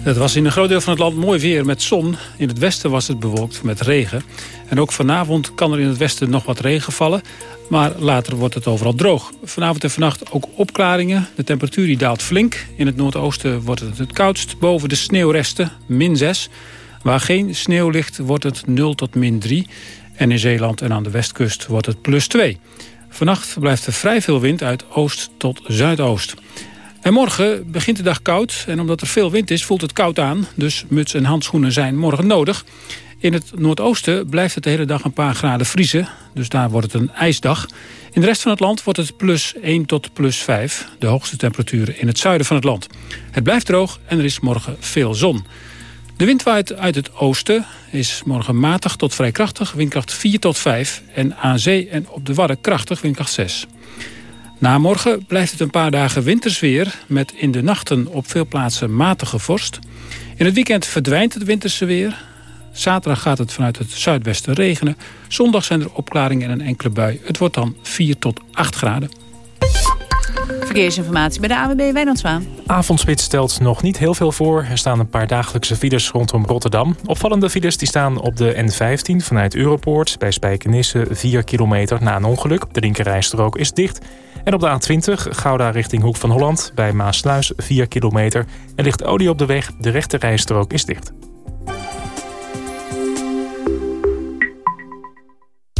Het was in een groot deel van het land mooi weer met zon. In het westen was het bewolkt met regen. En ook vanavond kan er in het westen nog wat regen vallen. Maar later wordt het overal droog. Vanavond en vannacht ook opklaringen. De temperatuur die daalt flink. In het noordoosten wordt het het koudst. Boven de sneeuwresten min 6. Waar geen sneeuw ligt wordt het 0 tot min 3. En in Zeeland en aan de westkust wordt het plus 2. Vannacht blijft er vrij veel wind uit oost tot zuidoost. En morgen begint de dag koud. En omdat er veel wind is, voelt het koud aan. Dus muts en handschoenen zijn morgen nodig. In het noordoosten blijft het de hele dag een paar graden vriezen. Dus daar wordt het een ijsdag. In de rest van het land wordt het plus 1 tot plus 5. De hoogste temperaturen in het zuiden van het land. Het blijft droog en er is morgen veel zon. De wind waait uit het oosten, is morgen matig tot vrij krachtig, windkracht 4 tot 5. En aan zee en op de Wadden krachtig, windkracht 6. Na morgen blijft het een paar dagen wintersweer... met in de nachten op veel plaatsen matige vorst. In het weekend verdwijnt het winterse weer. Zaterdag gaat het vanuit het zuidwesten regenen. Zondag zijn er opklaringen en een enkele bui. Het wordt dan 4 tot 8 graden. Verkeersinformatie bij de AWB Wijnandswaan. Avondspits stelt nog niet heel veel voor. Er staan een paar dagelijkse files rondom Rotterdam. Opvallende files die staan op de N15 vanuit Europoort... bij Spijkenisse 4 kilometer na een ongeluk. De linkerrijstrook is dicht. En op de A20 Gouda richting Hoek van Holland... bij Maasluis 4 kilometer. Er ligt olie op de weg. De rechterrijstrook is dicht.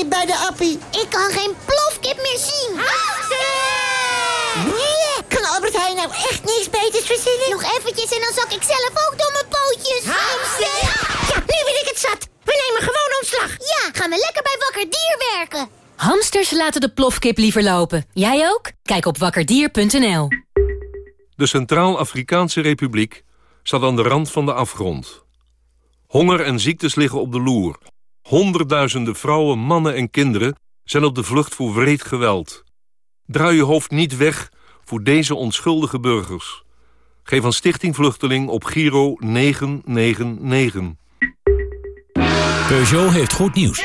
Plofkip bij de appie. Ik kan geen plofkip meer zien. Nee, kan Albert Heijn nou echt niks beters verzinnen? Nog eventjes en dan zak ik zelf ook door mijn pootjes. Hamster! Ja, nu ben ik het zat. We nemen gewoon ontslag. Ja, gaan we lekker bij Wakker Dier werken. Hamsters laten de plofkip liever lopen. Jij ook? Kijk op wakkerdier.nl. De Centraal-Afrikaanse Republiek staat aan de rand van de afgrond. Honger en ziektes liggen op de loer. Honderdduizenden vrouwen, mannen en kinderen zijn op de vlucht voor wreed geweld. Draai je hoofd niet weg voor deze onschuldige burgers. Geef aan Stichting Vluchteling op Giro 999. Peugeot heeft goed nieuws.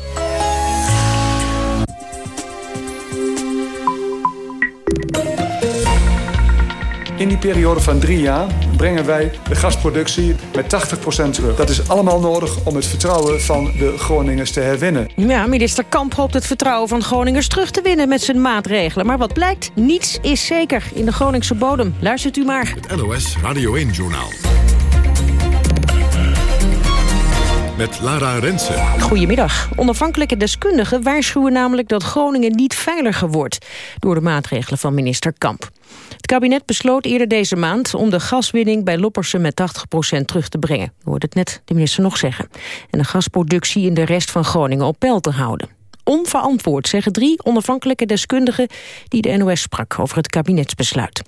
In die periode van drie jaar brengen wij de gasproductie met 80% terug. Dat is allemaal nodig om het vertrouwen van de Groningers te herwinnen. Ja, minister Kamp hoopt het vertrouwen van Groningers terug te winnen met zijn maatregelen. Maar wat blijkt, niets is zeker in de Groningse bodem. Luistert u maar. Het NOS Radio 1-journaal. Met Lara Rensen. Goedemiddag. Onafhankelijke deskundigen waarschuwen namelijk dat Groningen niet veiliger wordt... door de maatregelen van minister Kamp. Kabinet besloot eerder deze maand om de gaswinning bij Loppersen met 80% terug te brengen. Hoorde het net de minister nog zeggen. En de gasproductie in de rest van Groningen op peil te houden. Onverantwoord, zeggen drie onafhankelijke deskundigen die de NOS sprak over het kabinetsbesluit.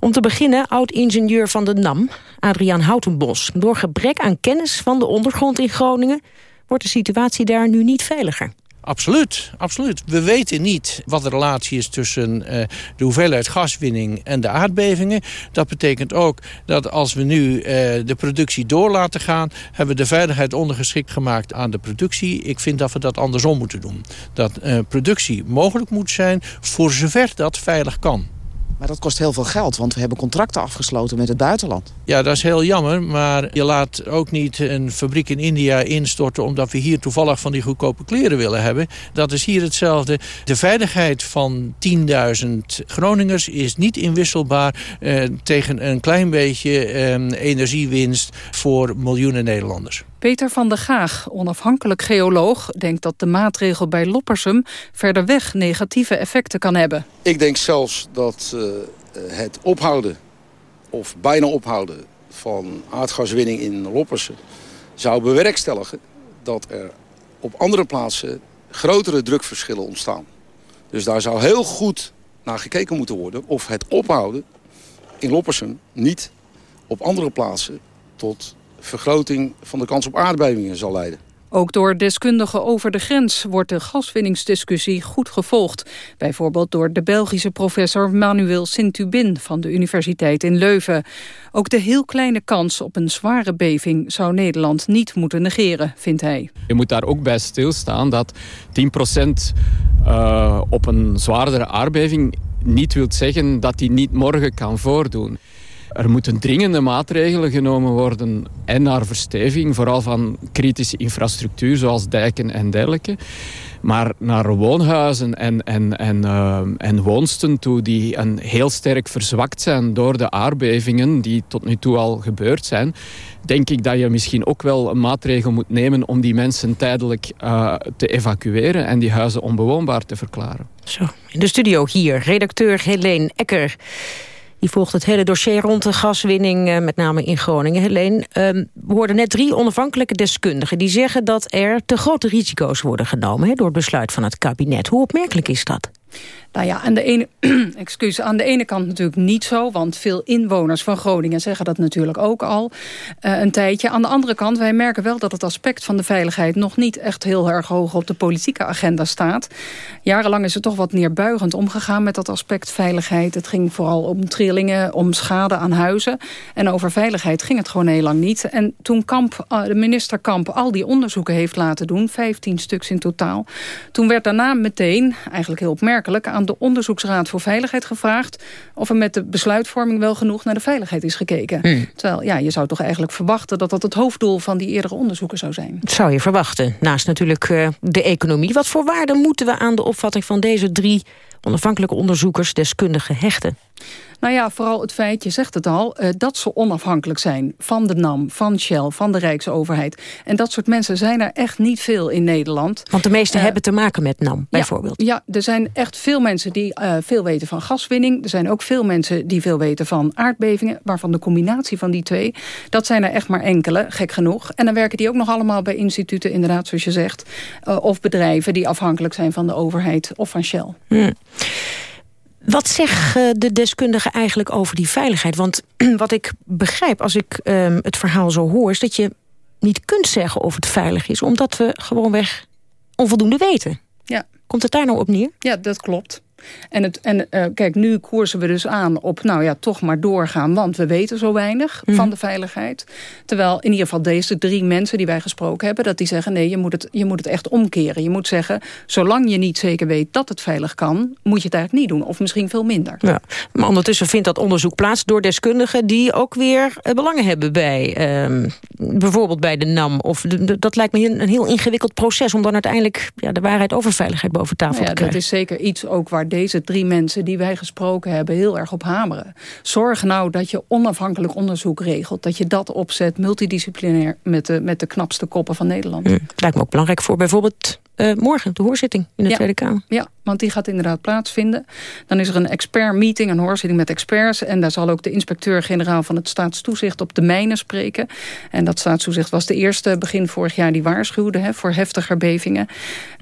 Om te beginnen oud-ingenieur van de NAM, Adriaan Houtenbos. Door gebrek aan kennis van de ondergrond in Groningen wordt de situatie daar nu niet veiliger. Absoluut, absoluut. We weten niet wat de relatie is tussen uh, de hoeveelheid gaswinning en de aardbevingen. Dat betekent ook dat als we nu uh, de productie door laten gaan... hebben we de veiligheid ondergeschikt gemaakt aan de productie. Ik vind dat we dat andersom moeten doen. Dat uh, productie mogelijk moet zijn voor zover dat veilig kan. Maar dat kost heel veel geld, want we hebben contracten afgesloten met het buitenland. Ja, dat is heel jammer, maar je laat ook niet een fabriek in India instorten... omdat we hier toevallig van die goedkope kleren willen hebben. Dat is hier hetzelfde. De veiligheid van 10.000 Groningers is niet inwisselbaar... Eh, tegen een klein beetje eh, energiewinst voor miljoenen Nederlanders. Peter van der Gaag, onafhankelijk geoloog, denkt dat de maatregel bij Loppersum verder weg negatieve effecten kan hebben. Ik denk zelfs dat uh, het ophouden, of bijna ophouden, van aardgaswinning in Loppersum zou bewerkstelligen dat er op andere plaatsen grotere drukverschillen ontstaan. Dus daar zou heel goed naar gekeken moeten worden of het ophouden in Loppersum niet op andere plaatsen tot vergroting van de kans op aardbevingen zal leiden. Ook door deskundigen over de grens wordt de gaswinningsdiscussie goed gevolgd. Bijvoorbeeld door de Belgische professor Manuel Sint-Tubin van de Universiteit in Leuven. Ook de heel kleine kans op een zware beving zou Nederland niet moeten negeren, vindt hij. Je moet daar ook bij stilstaan dat 10% uh, op een zwaardere aardbeving niet wil zeggen dat die niet morgen kan voordoen. Er moeten dringende maatregelen genomen worden en naar versteviging, vooral van kritische infrastructuur zoals dijken en dergelijke. Maar naar woonhuizen en, en, en, uh, en woonsten toe die een heel sterk verzwakt zijn door de aardbevingen die tot nu toe al gebeurd zijn, denk ik dat je misschien ook wel een maatregel moet nemen om die mensen tijdelijk uh, te evacueren en die huizen onbewoonbaar te verklaren. Zo, in de studio hier, redacteur Helene Ecker. Die volgt het hele dossier rond de gaswinning, uh, met name in Groningen. Helene, uh, we hoorden net drie onafhankelijke deskundigen... die zeggen dat er te grote risico's worden genomen... Door het besluit van het kabinet. Hoe opmerkelijk is dat? Nou ja, aan de, ene, [clears throat] excuus, aan de ene kant natuurlijk niet zo... want veel inwoners van Groningen zeggen dat natuurlijk ook al uh, een tijdje. Aan de andere kant, wij merken wel dat het aspect van de veiligheid... nog niet echt heel erg hoog op de politieke agenda staat. Jarenlang is er toch wat neerbuigend omgegaan met dat aspect veiligheid. Het ging vooral om trillingen, om schade aan huizen. En over veiligheid ging het gewoon heel lang niet. En toen Kamp, uh, de minister Kamp al die onderzoeken heeft laten doen... 15 stuks in totaal... toen werd daarna meteen, eigenlijk heel opmerkelijk... aan de Onderzoeksraad voor Veiligheid gevraagd... of er met de besluitvorming wel genoeg naar de veiligheid is gekeken. Hmm. Terwijl ja, je zou toch eigenlijk verwachten... dat dat het hoofddoel van die eerdere onderzoeken zou zijn. Dat zou je verwachten. Naast natuurlijk uh, de economie. Wat voor waarde moeten we aan de opvatting van deze drie onafhankelijke onderzoekers, deskundigen, hechten? Nou ja, vooral het feit, je zegt het al, uh, dat ze onafhankelijk zijn van de NAM, van Shell, van de Rijksoverheid. En dat soort mensen zijn er echt niet veel in Nederland. Want de meeste uh, hebben te maken met NAM, bijvoorbeeld. Ja, ja, er zijn echt veel mensen die uh, veel weten van gaswinning. Er zijn ook veel mensen die veel weten van aardbevingen, waarvan de combinatie van die twee, dat zijn er echt maar enkele, gek genoeg. En dan werken die ook nog allemaal bij instituten, inderdaad, zoals je zegt, of bedrijven die afhankelijk zijn van de overheid of van Shell. Hmm. Wat zeggen de deskundigen eigenlijk over die veiligheid? Want [clears throat] wat ik begrijp als ik um, het verhaal zo hoor... is dat je niet kunt zeggen of het veilig is... omdat we gewoonweg onvoldoende weten. Ja. Komt het daar nou op neer? Ja, dat klopt. En, het, en uh, kijk, nu koersen we dus aan op, nou ja, toch maar doorgaan... want we weten zo weinig mm. van de veiligheid. Terwijl in ieder geval deze drie mensen die wij gesproken hebben... dat die zeggen, nee, je moet, het, je moet het echt omkeren. Je moet zeggen, zolang je niet zeker weet dat het veilig kan... moet je het eigenlijk niet doen, of misschien veel minder. Ja. Maar ondertussen vindt dat onderzoek plaats door deskundigen... die ook weer uh, belangen hebben bij, uh, bijvoorbeeld bij de NAM. Of de, de, dat lijkt me een, een heel ingewikkeld proces... om dan uiteindelijk ja, de waarheid over veiligheid boven tafel nou ja, te krijgen. Dat is zeker iets ook waar deze drie mensen die wij gesproken hebben heel erg op hameren. Zorg nou dat je onafhankelijk onderzoek regelt. Dat je dat opzet, multidisciplinair, met de, met de knapste koppen van Nederland. Mm, lijkt me ook belangrijk voor bijvoorbeeld uh, morgen, de hoorzitting in de ja, Tweede Kamer. Ja, want die gaat inderdaad plaatsvinden. Dan is er een expertmeeting, een hoorzitting met experts. En daar zal ook de inspecteur-generaal van het staatstoezicht op de mijnen spreken. En dat staatstoezicht was de eerste begin vorig jaar die waarschuwde hè, voor heftiger bevingen.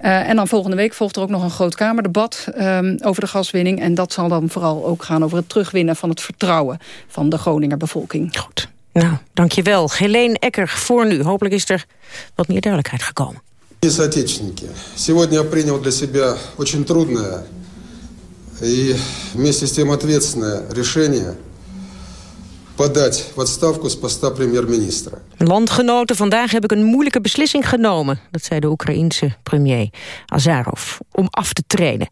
Uh, en dan volgende week volgt er ook nog een groot Kamerdebat um, over de gaswinning. En dat zal dan vooral ook gaan over het terugwinnen van het vertrouwen van de Groninger bevolking. Goed. Nou, dankjewel. Helene Ecker voor nu. Hopelijk is er wat meer duidelijkheid gekomen. Соотечественники, сегодня я принял для себя очень трудное и вместе с тем ответственное решение Landgenoten, vandaag heb ik een moeilijke beslissing genomen. Dat zei de Oekraïense premier Azarov, om af te treden.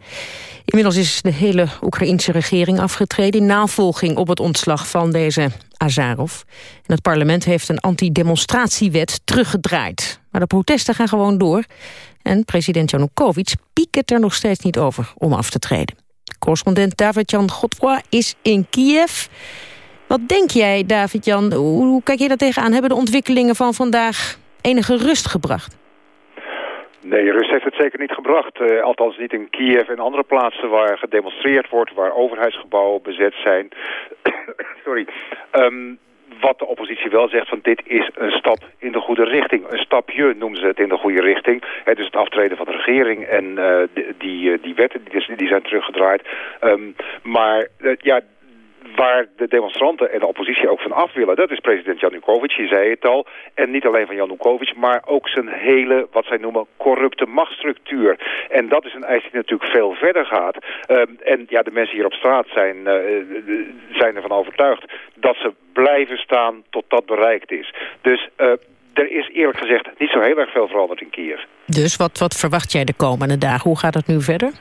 Inmiddels is de hele Oekraïense regering afgetreden... in navolging op het ontslag van deze Azarov. En het parlement heeft een antidemonstratiewet teruggedraaid. Maar de protesten gaan gewoon door. En president Janukovic piekert er nog steeds niet over om af te treden. Correspondent David-Jan is in Kiev. Wat denk jij, David-Jan? Hoe, hoe kijk je daar tegenaan? Hebben de ontwikkelingen van vandaag enige rust gebracht? Nee, rust heeft het zeker niet gebracht. Uh, althans niet in Kiev en andere plaatsen waar gedemonstreerd wordt... waar overheidsgebouwen bezet zijn. [coughs] Sorry. Um, wat de oppositie wel zegt, van dit is een stap in de goede richting. Een stapje noemen ze het in de goede richting. Het is het aftreden van de regering en uh, die, die, die wetten die, zijn teruggedraaid. Um, maar ja, waar de demonstranten en de oppositie ook van af willen. Dat is president Janukovic, je zei het al. En niet alleen van Janukovic, maar ook zijn hele, wat zij noemen, corrupte machtsstructuur. En dat is een eis die natuurlijk veel verder gaat. Um, en ja, de mensen hier op straat zijn, uh, zijn ervan overtuigd dat ze blijven staan tot dat bereikt is. Dus... Uh, er is eerlijk gezegd niet zo heel erg veel veranderd in Kiev. Dus wat, wat verwacht jij de komende dagen? Hoe gaat het nu verder?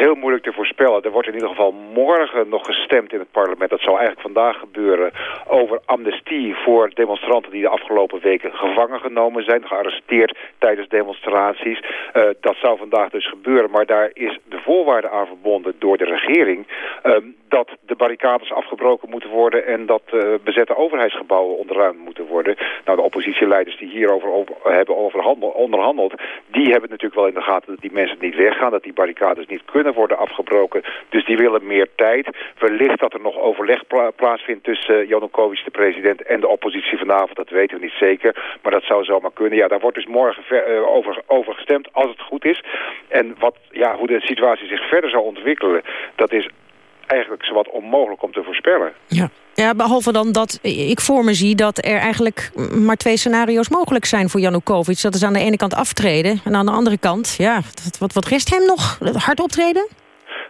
Heel moeilijk te voorspellen. Er wordt in ieder geval morgen nog gestemd in het parlement. Dat zal eigenlijk vandaag gebeuren over amnestie voor demonstranten die de afgelopen weken gevangen genomen zijn, gearresteerd tijdens demonstraties. Uh, dat zou vandaag dus gebeuren, maar daar is de voorwaarde aan verbonden door de regering um, dat de barricades afgebroken moeten worden en dat uh, bezette overheidsgebouwen onderruimd moeten worden. Nou, de oppositieleiders die hierover over, hebben onderhandeld, die hebben natuurlijk wel in de gaten dat die mensen niet weggaan, dat die barricades niet kunnen worden afgebroken. Dus die willen meer tijd. Wellicht dat er nog overleg pla plaatsvindt tussen uh, Janukovic, de president, en de oppositie vanavond. Dat weten we niet zeker, maar dat zou zomaar kunnen. Ja, daar wordt dus morgen uh, over, over gestemd, als het goed is. En wat, ja, hoe de situatie zich verder zal ontwikkelen, dat is eigenlijk zowat onmogelijk om te voorspellen. Ja. ja, behalve dan dat ik voor me zie dat er eigenlijk maar twee scenario's mogelijk zijn voor Janukovic. Dat is aan de ene kant aftreden en aan de andere kant, ja, wat, wat rest hem nog? Hard optreden?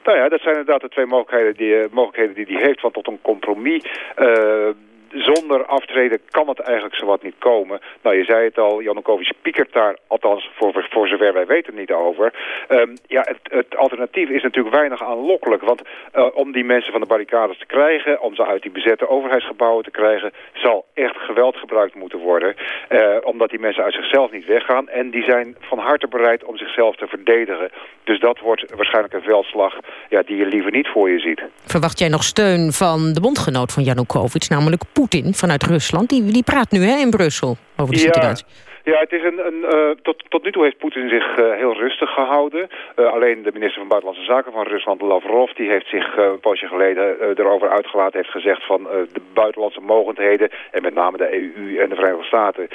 Nou ja, dat zijn inderdaad de twee mogelijkheden die, uh, mogelijkheden die hij heeft. Want tot een compromis uh, zonder aftreden kan het eigenlijk zowat niet komen. Nou, je zei het al, Janukovic piekert daar, althans voor, zover wij weten niet over. Um, ja, het, het, alternatief is natuurlijk weinig aanlokkelijk. Want uh, om die mensen van de barricades te krijgen, om ze uit die bezette overheidsgebouwen te krijgen, zal echt geweld gebruikt moeten worden. Uh, omdat die mensen uit zichzelf niet weggaan. En die zijn van harte bereid om zichzelf te verdedigen. Dus dat wordt waarschijnlijk een veldslag ja, die je liever niet voor je ziet. Verwacht jij nog steun van de bondgenoot van Janukovic, namelijk vanuit Rusland. Die, die praat nu hè, in Brussel over de ja. situatie. Ja, het is een, een, uh, tot, tot nu toe heeft Poetin zich uh, heel rustig gehouden. Uh, alleen de minister van Buitenlandse Zaken van Rusland, Lavrov... die heeft zich een poosje geleden erover uitgelaten... heeft gezegd van de buitenlandse mogendheden... en met name de EU en de Verenigde Staten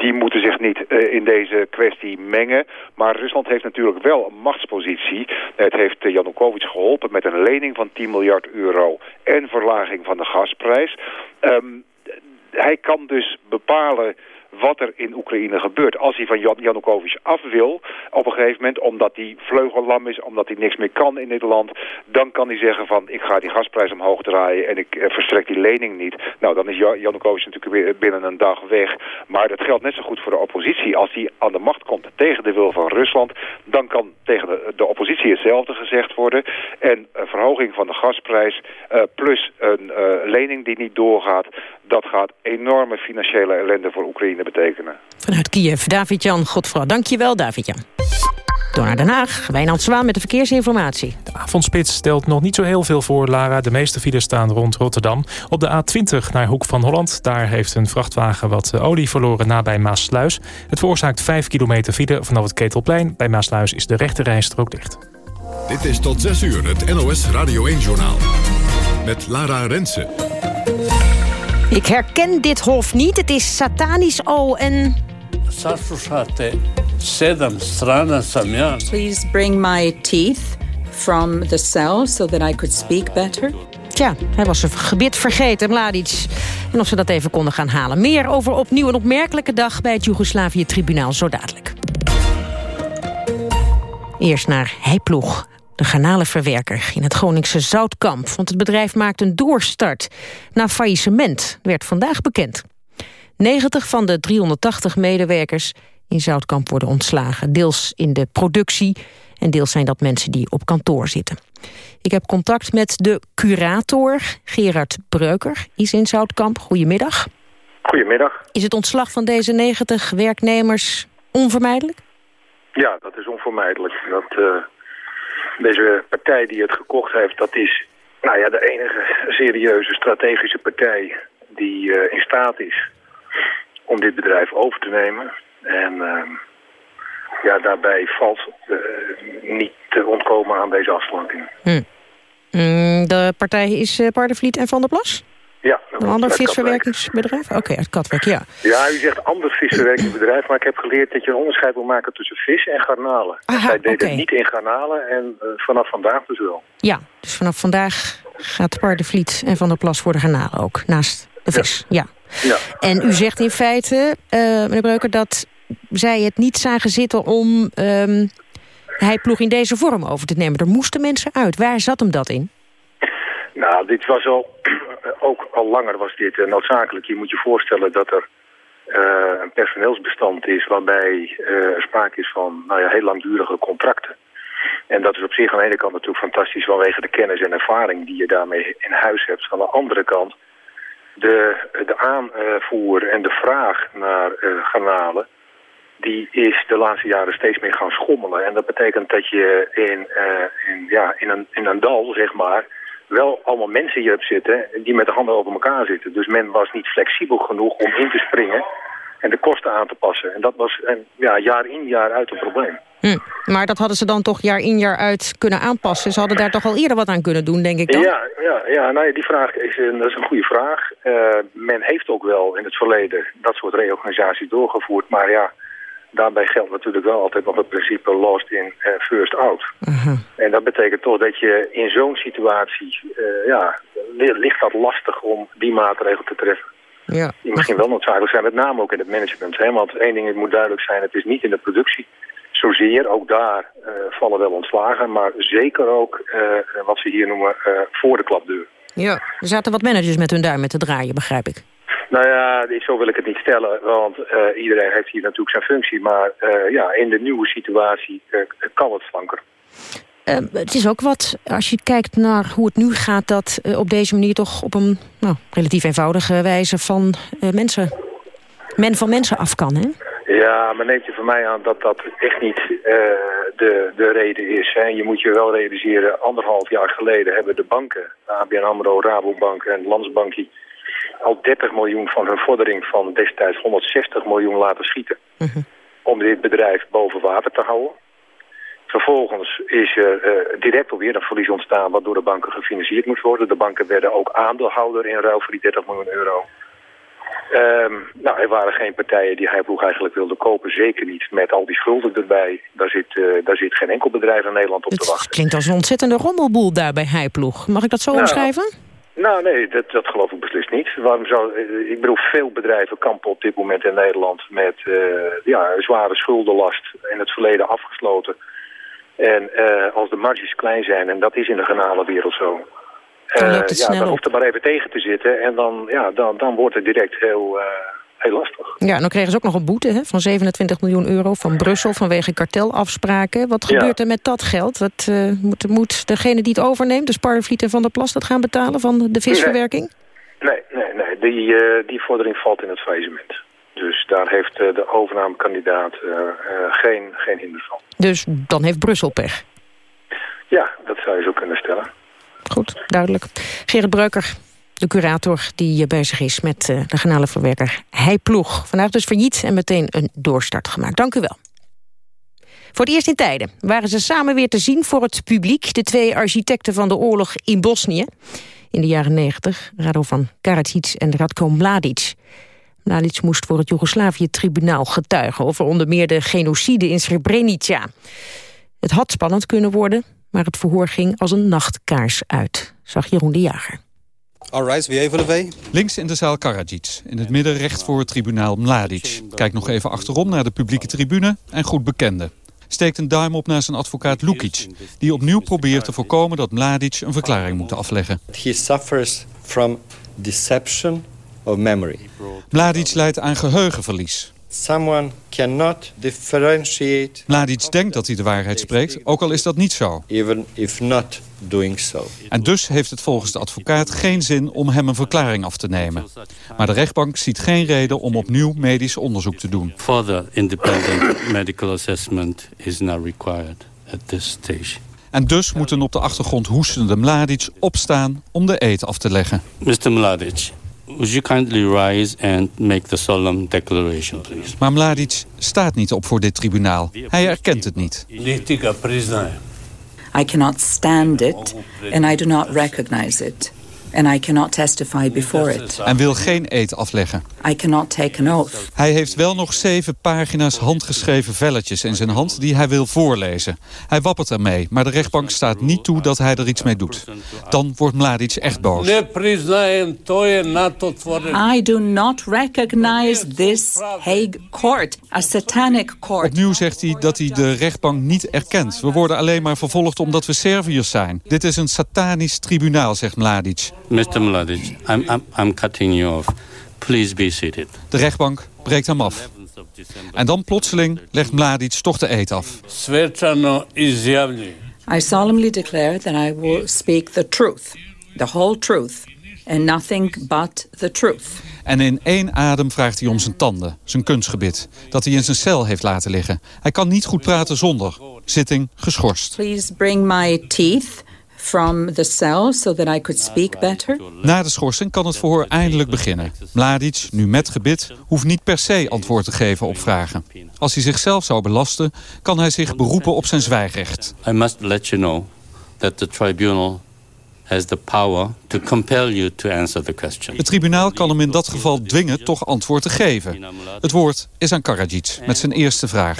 die moeten zich niet uh, in deze kwestie mengen. Maar Rusland heeft natuurlijk wel een machtspositie. Het heeft uh, Janukovic geholpen met een lening van 10 miljard euro en verlaging van de gasprijs. Um, hij kan dus bepalen wat er in Oekraïne gebeurt. Als hij van Jan Janukovic af wil, op een gegeven moment, omdat hij vleugellam is, omdat hij niks meer kan in dit land, dan kan hij zeggen van, ik ga die gasprijs omhoog draaien en ik uh, verstrek die lening niet. Nou, dan is Janukovic natuurlijk weer binnen een dag weg. Maar dat geldt net zo goed voor de oppositie. Als hij aan de macht komt tegen de wil van Rusland, dan kan tegen de, oppositie hetzelfde gezegd worden. En een verhoging van de gasprijs uh, plus een uh, lening die niet doorgaat, dat gaat enorme financiële ellende voor Oekraïne betekenen. Vanuit Kiev, David-Jan Godfra. Dank je wel, David-Jan. Door naar Den Haag, Wijnand Zwaan met de verkeersinformatie. De avondspits stelt nog niet zo heel veel voor, Lara. De meeste files staan rond Rotterdam. Op de A20 naar Hoek van Holland. Daar heeft een vrachtwagen wat olie verloren nabij Maasluis. Het veroorzaakt 5 kilometer file vanaf het Ketelplein. Bij Maasluis is de rechte rijstrook dicht. Dit is tot 6 uur het NOS Radio 1-journaal. Met Lara Rensen. Ik herken dit hof niet. Het is satanisch O en... Please bring my teeth from the cell so that I could speak better. Tja, hij was zijn gebit vergeten, Mladic. En of ze dat even konden gaan halen. Meer over opnieuw een opmerkelijke dag bij het Joegoslavië-tribunaal zo dadelijk. Eerst naar Heiploeg, de garnalenverwerker in het Groningse Zoutkamp. Want het bedrijf maakt een doorstart. Na faillissement werd vandaag bekend. 90 van de 380 medewerkers in Zoutkamp worden ontslagen. Deels in de productie en deels zijn dat mensen die op kantoor zitten. Ik heb contact met de curator Gerard Breuker. Is in Zoutkamp. Goedemiddag. Goedemiddag. Is het ontslag van deze 90 werknemers onvermijdelijk? Ja, dat is onvermijdelijk. Dat, uh, deze partij die het gekocht heeft, dat is nou ja, de enige serieuze strategische partij die uh, in staat is om dit bedrijf over te nemen. En uh, ja, daarbij valt uh, niet te ontkomen aan deze afslanking. Hm. Mm, de partij is uh, Paardenvliet en Van der Plas? Ja. Een ander visverwerkingsbedrijf? Oké, okay, uit Katwijk, ja. Ja, u zegt ander visverwerkingsbedrijf, maar ik heb geleerd dat je een onderscheid wil maken tussen vis en garnalen. Aha, Zij deden okay. niet in garnalen en uh, vanaf vandaag dus wel. Ja, dus vanaf vandaag gaat Paardenvliet en Van der Plas voor de garnalen ook, naast de vis. Ja. ja. En u zegt in feite, uh, meneer Breuker, dat zij het niet zagen zitten om um, hij ploeg in deze vorm over te nemen. Er moesten mensen uit. Waar zat hem dat in? Nou, dit was al, [clears throat] ook al langer was dit uh, noodzakelijk. Je moet je voorstellen dat er uh, een personeelsbestand is waarbij uh, sprake is van nou ja, heel langdurige contracten. En dat is op zich aan de ene kant natuurlijk fantastisch vanwege de kennis en ervaring die je daarmee in huis hebt. Aan de andere kant de, de aanvoer en de vraag naar uh, garnalen, die is de laatste jaren steeds meer gaan schommelen. En dat betekent dat je in, in, ja, in, een, in een dal, zeg maar, wel allemaal mensen hier hebt zitten die met de handen over elkaar zitten. Dus men was niet flexibel genoeg om in te springen en de kosten aan te passen. En dat was een, ja, jaar in jaar uit een probleem. Hm. Maar dat hadden ze dan toch jaar in jaar uit kunnen aanpassen. Ze hadden daar toch al eerder wat aan kunnen doen, denk ik dan? Ja, ja, ja nou, die vraag is, een, dat is een goede vraag. Uh, men heeft ook wel in het verleden dat soort reorganisaties doorgevoerd. Maar ja, daarbij geldt natuurlijk wel altijd nog het principe lost in, first out. Uh -huh. En dat betekent toch dat je in zo'n situatie, uh, ja, ligt dat lastig om die maatregel te treffen. Ja. Die misschien wel noodzakelijk zijn, met name ook in het management. Hè? Want één ding moet duidelijk zijn, het is niet in de productie zozeer. Ook daar uh, vallen wel ontslagen, maar zeker ook uh, wat ze hier noemen voor de klapdeur. Ja, er zaten wat managers met hun duim te draaien, begrijp ik. Nou ja, zo wil ik het niet stellen, want iedereen heeft hier natuurlijk zijn functie. Maar ja, in de nieuwe situatie kan het slanker. Uh, het is ook wat, als je kijkt naar hoe het nu gaat... dat op deze manier toch op een nou, relatief eenvoudige wijze van mensen... men van mensen af kan, hè? Ja, maar neemt je van mij aan dat dat echt niet de, de reden is. Hè? Je moet je wel realiseren, anderhalf jaar geleden hebben de banken... ABN AMRO, Rabobank en Landsbankie... al 30 miljoen van hun vordering van destijds 160 miljoen laten schieten... -huh. om dit bedrijf boven water te houden. Vervolgens is er uh, direct alweer een verlies ontstaan wat door de banken gefinancierd moest worden. De banken werden ook aandeelhouder in ruil voor die 30 miljoen euro. Um, nou, er waren geen partijen die Heiploeg eigenlijk wilden kopen. Zeker niet met al die schulden erbij. Daar zit, uh, daar zit geen enkel bedrijf in Nederland op het te wachten. Het klinkt als een ontzettende rommelboel daar bij Heiploeg. Mag ik dat zo nou, omschrijven? Nou nee, dat, dat geloof ik beslist niet. Waarom zou, ik bedoel, veel bedrijven kampen op dit moment in Nederland met uh, ja, zware schuldenlast in het verleden afgesloten. En uh, als de marges klein zijn, en dat is in de garnalenwereld zo... Dan, uh, ja, dan hoeft er maar even tegen te zitten en dan, ja, dan, dan wordt het direct heel, heel lastig. Ja, en dan kregen ze ook nog een boete hè, van 27 miljoen euro van Brussel vanwege kartelafspraken. Wat gebeurt ja. er met dat geld? Wat, moet, moet degene die het overneemt, de Sparvliet en Van der Plas, dat gaan betalen van de visverwerking? Nee, nee, nee. Die, die vordering valt in het faillissement. Dus daar heeft de overnamekandidaat geen, geen hinder van. Dus dan heeft Brussel pech? Ja, dat zou je zo kunnen stellen. Goed, duidelijk. Gerrit Breuker, de curator die bezig is met uh, de garnalenverwerker Heiploeg. Vandaag dus failliet en meteen een doorstart gemaakt. Dank u wel. Voor het eerst in tijden waren ze samen weer te zien voor het publiek... de twee architecten van de oorlog in Bosnië. In de jaren 90, Radovan Karadzic en Radko Mladic... Mladic moest voor het Joegoslavië-tribunaal getuigen... over onder meer de genocide in Srebrenica. Het had spannend kunnen worden, maar het verhoor ging als een nachtkaars uit. Zag Jeroen de Jager. Alright, wie even de V? Links in de zaal Karadzic, in het midden recht voor het tribunaal Mladic. Kijk nog even achterom naar de publieke tribune en goed bekende. Steekt een duim op naar zijn advocaat Lukic... die opnieuw probeert te voorkomen dat Mladic een verklaring moet afleggen. He suffers from deception of memory. Mladic leidt aan geheugenverlies. Someone cannot differentiate. Mladic denkt dat hij de waarheid spreekt, ook al is dat niet zo. Even if not doing so. En dus heeft het volgens de advocaat geen zin om hem een verklaring af te nemen. Maar de rechtbank ziet geen reden om opnieuw medisch onderzoek te doen. Further independent medical assessment is now required at this stage. En dus moet een op de achtergrond hoestende Mladic opstaan om de eed af te leggen. Mr. Mladic, Would you kindly rise and make the solemn declaration, please? Maar Mladic staat niet op voor dit tribunaal. Hij erkent het niet. I cannot stand it and I do not recognize it. And I cannot testify before it. En wil geen eed afleggen. I cannot take an oath. Hij heeft wel nog zeven pagina's handgeschreven velletjes in zijn hand die hij wil voorlezen. Hij wappert ermee, maar de rechtbank staat niet toe dat hij er iets mee doet. Dan wordt Mladic echt boos. I do not recognize this Hague court, a satanic court. Opnieuw zegt hij dat hij de rechtbank niet erkent. We worden alleen maar vervolgd omdat we Serviërs zijn. Dit is een satanisch tribunaal, zegt Mladic. Mr. Mladic, I'm, I'm, I'm cutting you off. Please be seated. De rechtbank breekt hem af. En dan plotseling legt Mladic toch de eet af. I solemnly declare that I will speak the truth, the whole truth, and nothing but the truth. En in één adem vraagt hij om zijn tanden, zijn kunstgebit... dat hij in zijn cel heeft laten liggen. Hij kan niet goed praten zonder. Zitting geschorst. Please bring my teeth from the cell so that I could speak better. Na de schorsing kan het verhoor eindelijk beginnen. Mladic, nu met gebit, hoeft niet per se antwoord te geven op vragen. Als hij zichzelf zou belasten, kan hij zich beroepen op zijn zwijgrecht. I must let you know that the tribunal has the power to compel you to answer the question. Het tribunaal kan hem in dat geval dwingen toch antwoord te geven. Het woord is aan Karadzic met zijn eerste vraag.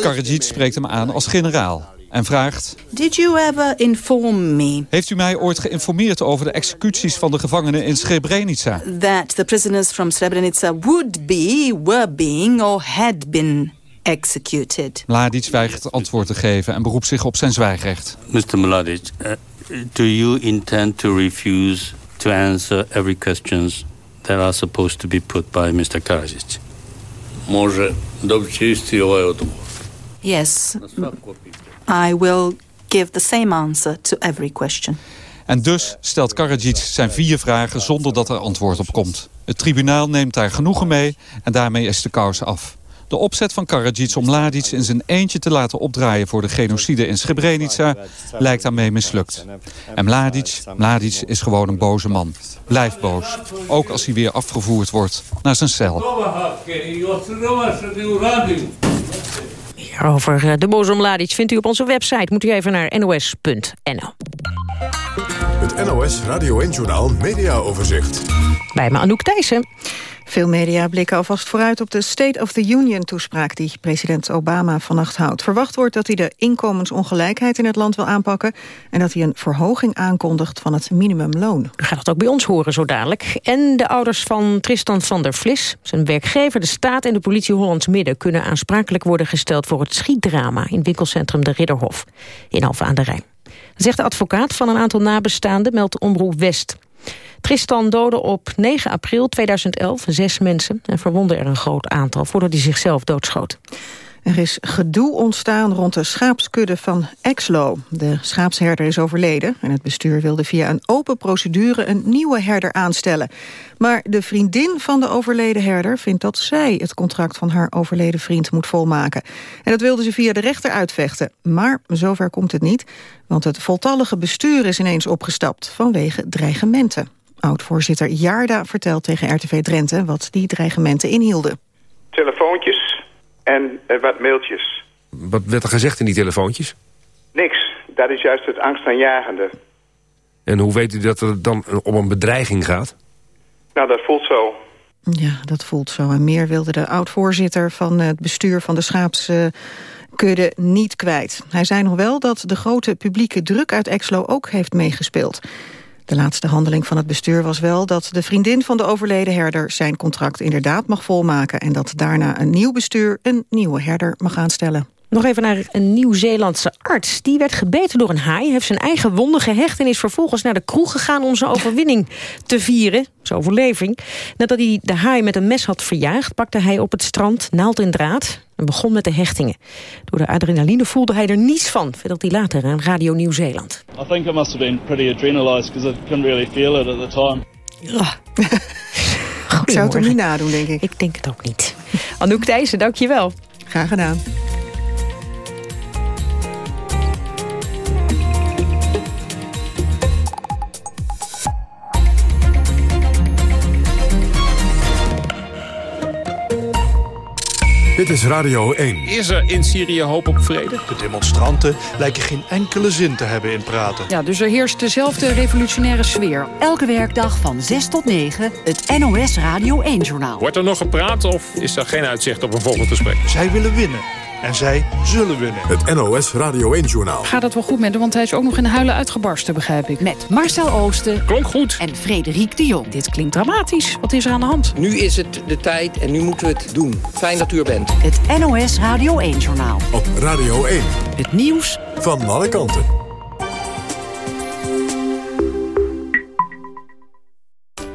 Karadzic spreekt hem aan als generaal en vraagt... Did you ever inform me Heeft u mij ooit geïnformeerd over de executies van de gevangenen in Srebrenica? that the prisoners from Srebrenica would be, were being, or had been executed? Mladic weigert antwoord te geven en beroept zich op zijn zwijgrecht. Mr. Mladic, uh, do you intend to refuse to answer every questions that are supposed to be put by Mr. Karadzic? Може да обчисти ovaj odgovor. Yes, I will give the same answer to every question. En dus stelt Karadzic zijn vier vragen zonder dat er antwoord op komt. Het tribunaal neemt daar genoegen mee en daarmee is de kous af. De opzet van Karadzic om Mladic in zijn eentje te laten opdraaien voor de genocide in Srebrenica lijkt daarmee mislukt. En Mladic, Mladic is gewoon een boze man. Blijf boos, ook als hij weer afgevoerd wordt naar zijn cel. Meer over eh, de boze Mladic vindt u op onze website. Moet u even naar nos.nl. Het NOS Radio 1-journaal Media Overzicht. Bij me Anouk Thijssen. Veel media blikken alvast vooruit op de State of the Union-toespraak... die president Obama vannacht houdt. Verwacht wordt dat hij de inkomensongelijkheid in het land wil aanpakken... en dat hij een verhoging aankondigt van het minimumloon. U gaat het ook bij ons horen zo dadelijk. En de ouders van Tristan van der Vlis, zijn werkgever, de staat... en de politie Hollands Midden kunnen aansprakelijk worden gesteld... voor het schietdrama in winkelcentrum De Ridderhof in Alphen aan de Rijn. Dat zegt de advocaat van een aantal nabestaanden, meldt Omroep West... Tristan doodde op 9 april 2011 zes mensen... en verwondde er een groot aantal voordat hij zichzelf doodschoot. Er is gedoe ontstaan rond de schaapskudde van Exlo. De schaapsherder is overleden en het bestuur wilde via een open procedure een nieuwe herder aanstellen. Maar de vriendin van de overleden herder vindt dat zij het contract van haar overleden vriend moet volmaken. En dat wilde ze via de rechter uitvechten. Maar zover komt het niet, want het voltallige bestuur is ineens opgestapt vanwege dreigementen. Oud-voorzitter Jaarda vertelt tegen RTV Drenthe wat die dreigementen inhielden. Telefoontjes en eh, wat mailtjes. Wat werd er gezegd in die telefoontjes? Niks. Dat is juist het angstaanjagende. En hoe weet u dat het dan om een bedreiging gaat? Nou, dat voelt zo. Ja, dat voelt zo. En meer wilde de oud-voorzitter van het bestuur van de schaapskudde niet kwijt. Hij zei nog wel dat de grote publieke druk uit Exlo ook heeft meegespeeld. De laatste handeling van het bestuur was wel dat de vriendin van de overleden herder zijn contract inderdaad mag volmaken en dat daarna een nieuw bestuur een nieuwe herder mag aanstellen. Nog even naar een Nieuw-Zeelandse arts. Die werd gebeten door een haai, heeft zijn eigen wonden gehecht... en is vervolgens naar de kroeg gegaan om zijn overwinning te vieren. Zijn overleving. Nadat hij de haai met een mes had verjaagd... pakte hij op het strand naald en draad en begon met de hechtingen. Door de adrenaline voelde hij er niets van, vertelt hij later aan Radio Nieuw-Zeeland. I think I must have been pretty adrenalized because I couldn't really feel it at the time. Ja. [laughs] Ik zou het er niet nadoen, denk ik. Ik denk het ook niet. Anouk Thijssen, dank je wel. Graag gedaan. Dit is Radio 1. Is er in Syrië hoop op vrede? De demonstranten lijken geen enkele zin te hebben in praten. Ja, dus er heerst dezelfde revolutionaire sfeer. Elke werkdag van 6 tot 9, het NOS Radio 1-journaal. Wordt er nog gepraat of is er geen uitzicht op een volgend gesprek? Zij willen winnen. En zij zullen winnen. Het NOS Radio 1-journaal. Gaat het wel goed met hem, want hij is ook nog in huilen uitgebarsten, begrijp ik. Met Marcel Oosten. Klonk goed. En Frederik de Jong. Dit klinkt dramatisch. Wat is er aan de hand? Nu is het de tijd en nu moeten we het doen. Fijn dat u er bent. Het NOS Radio 1-journaal. Op Radio 1. Het nieuws van alle kanten.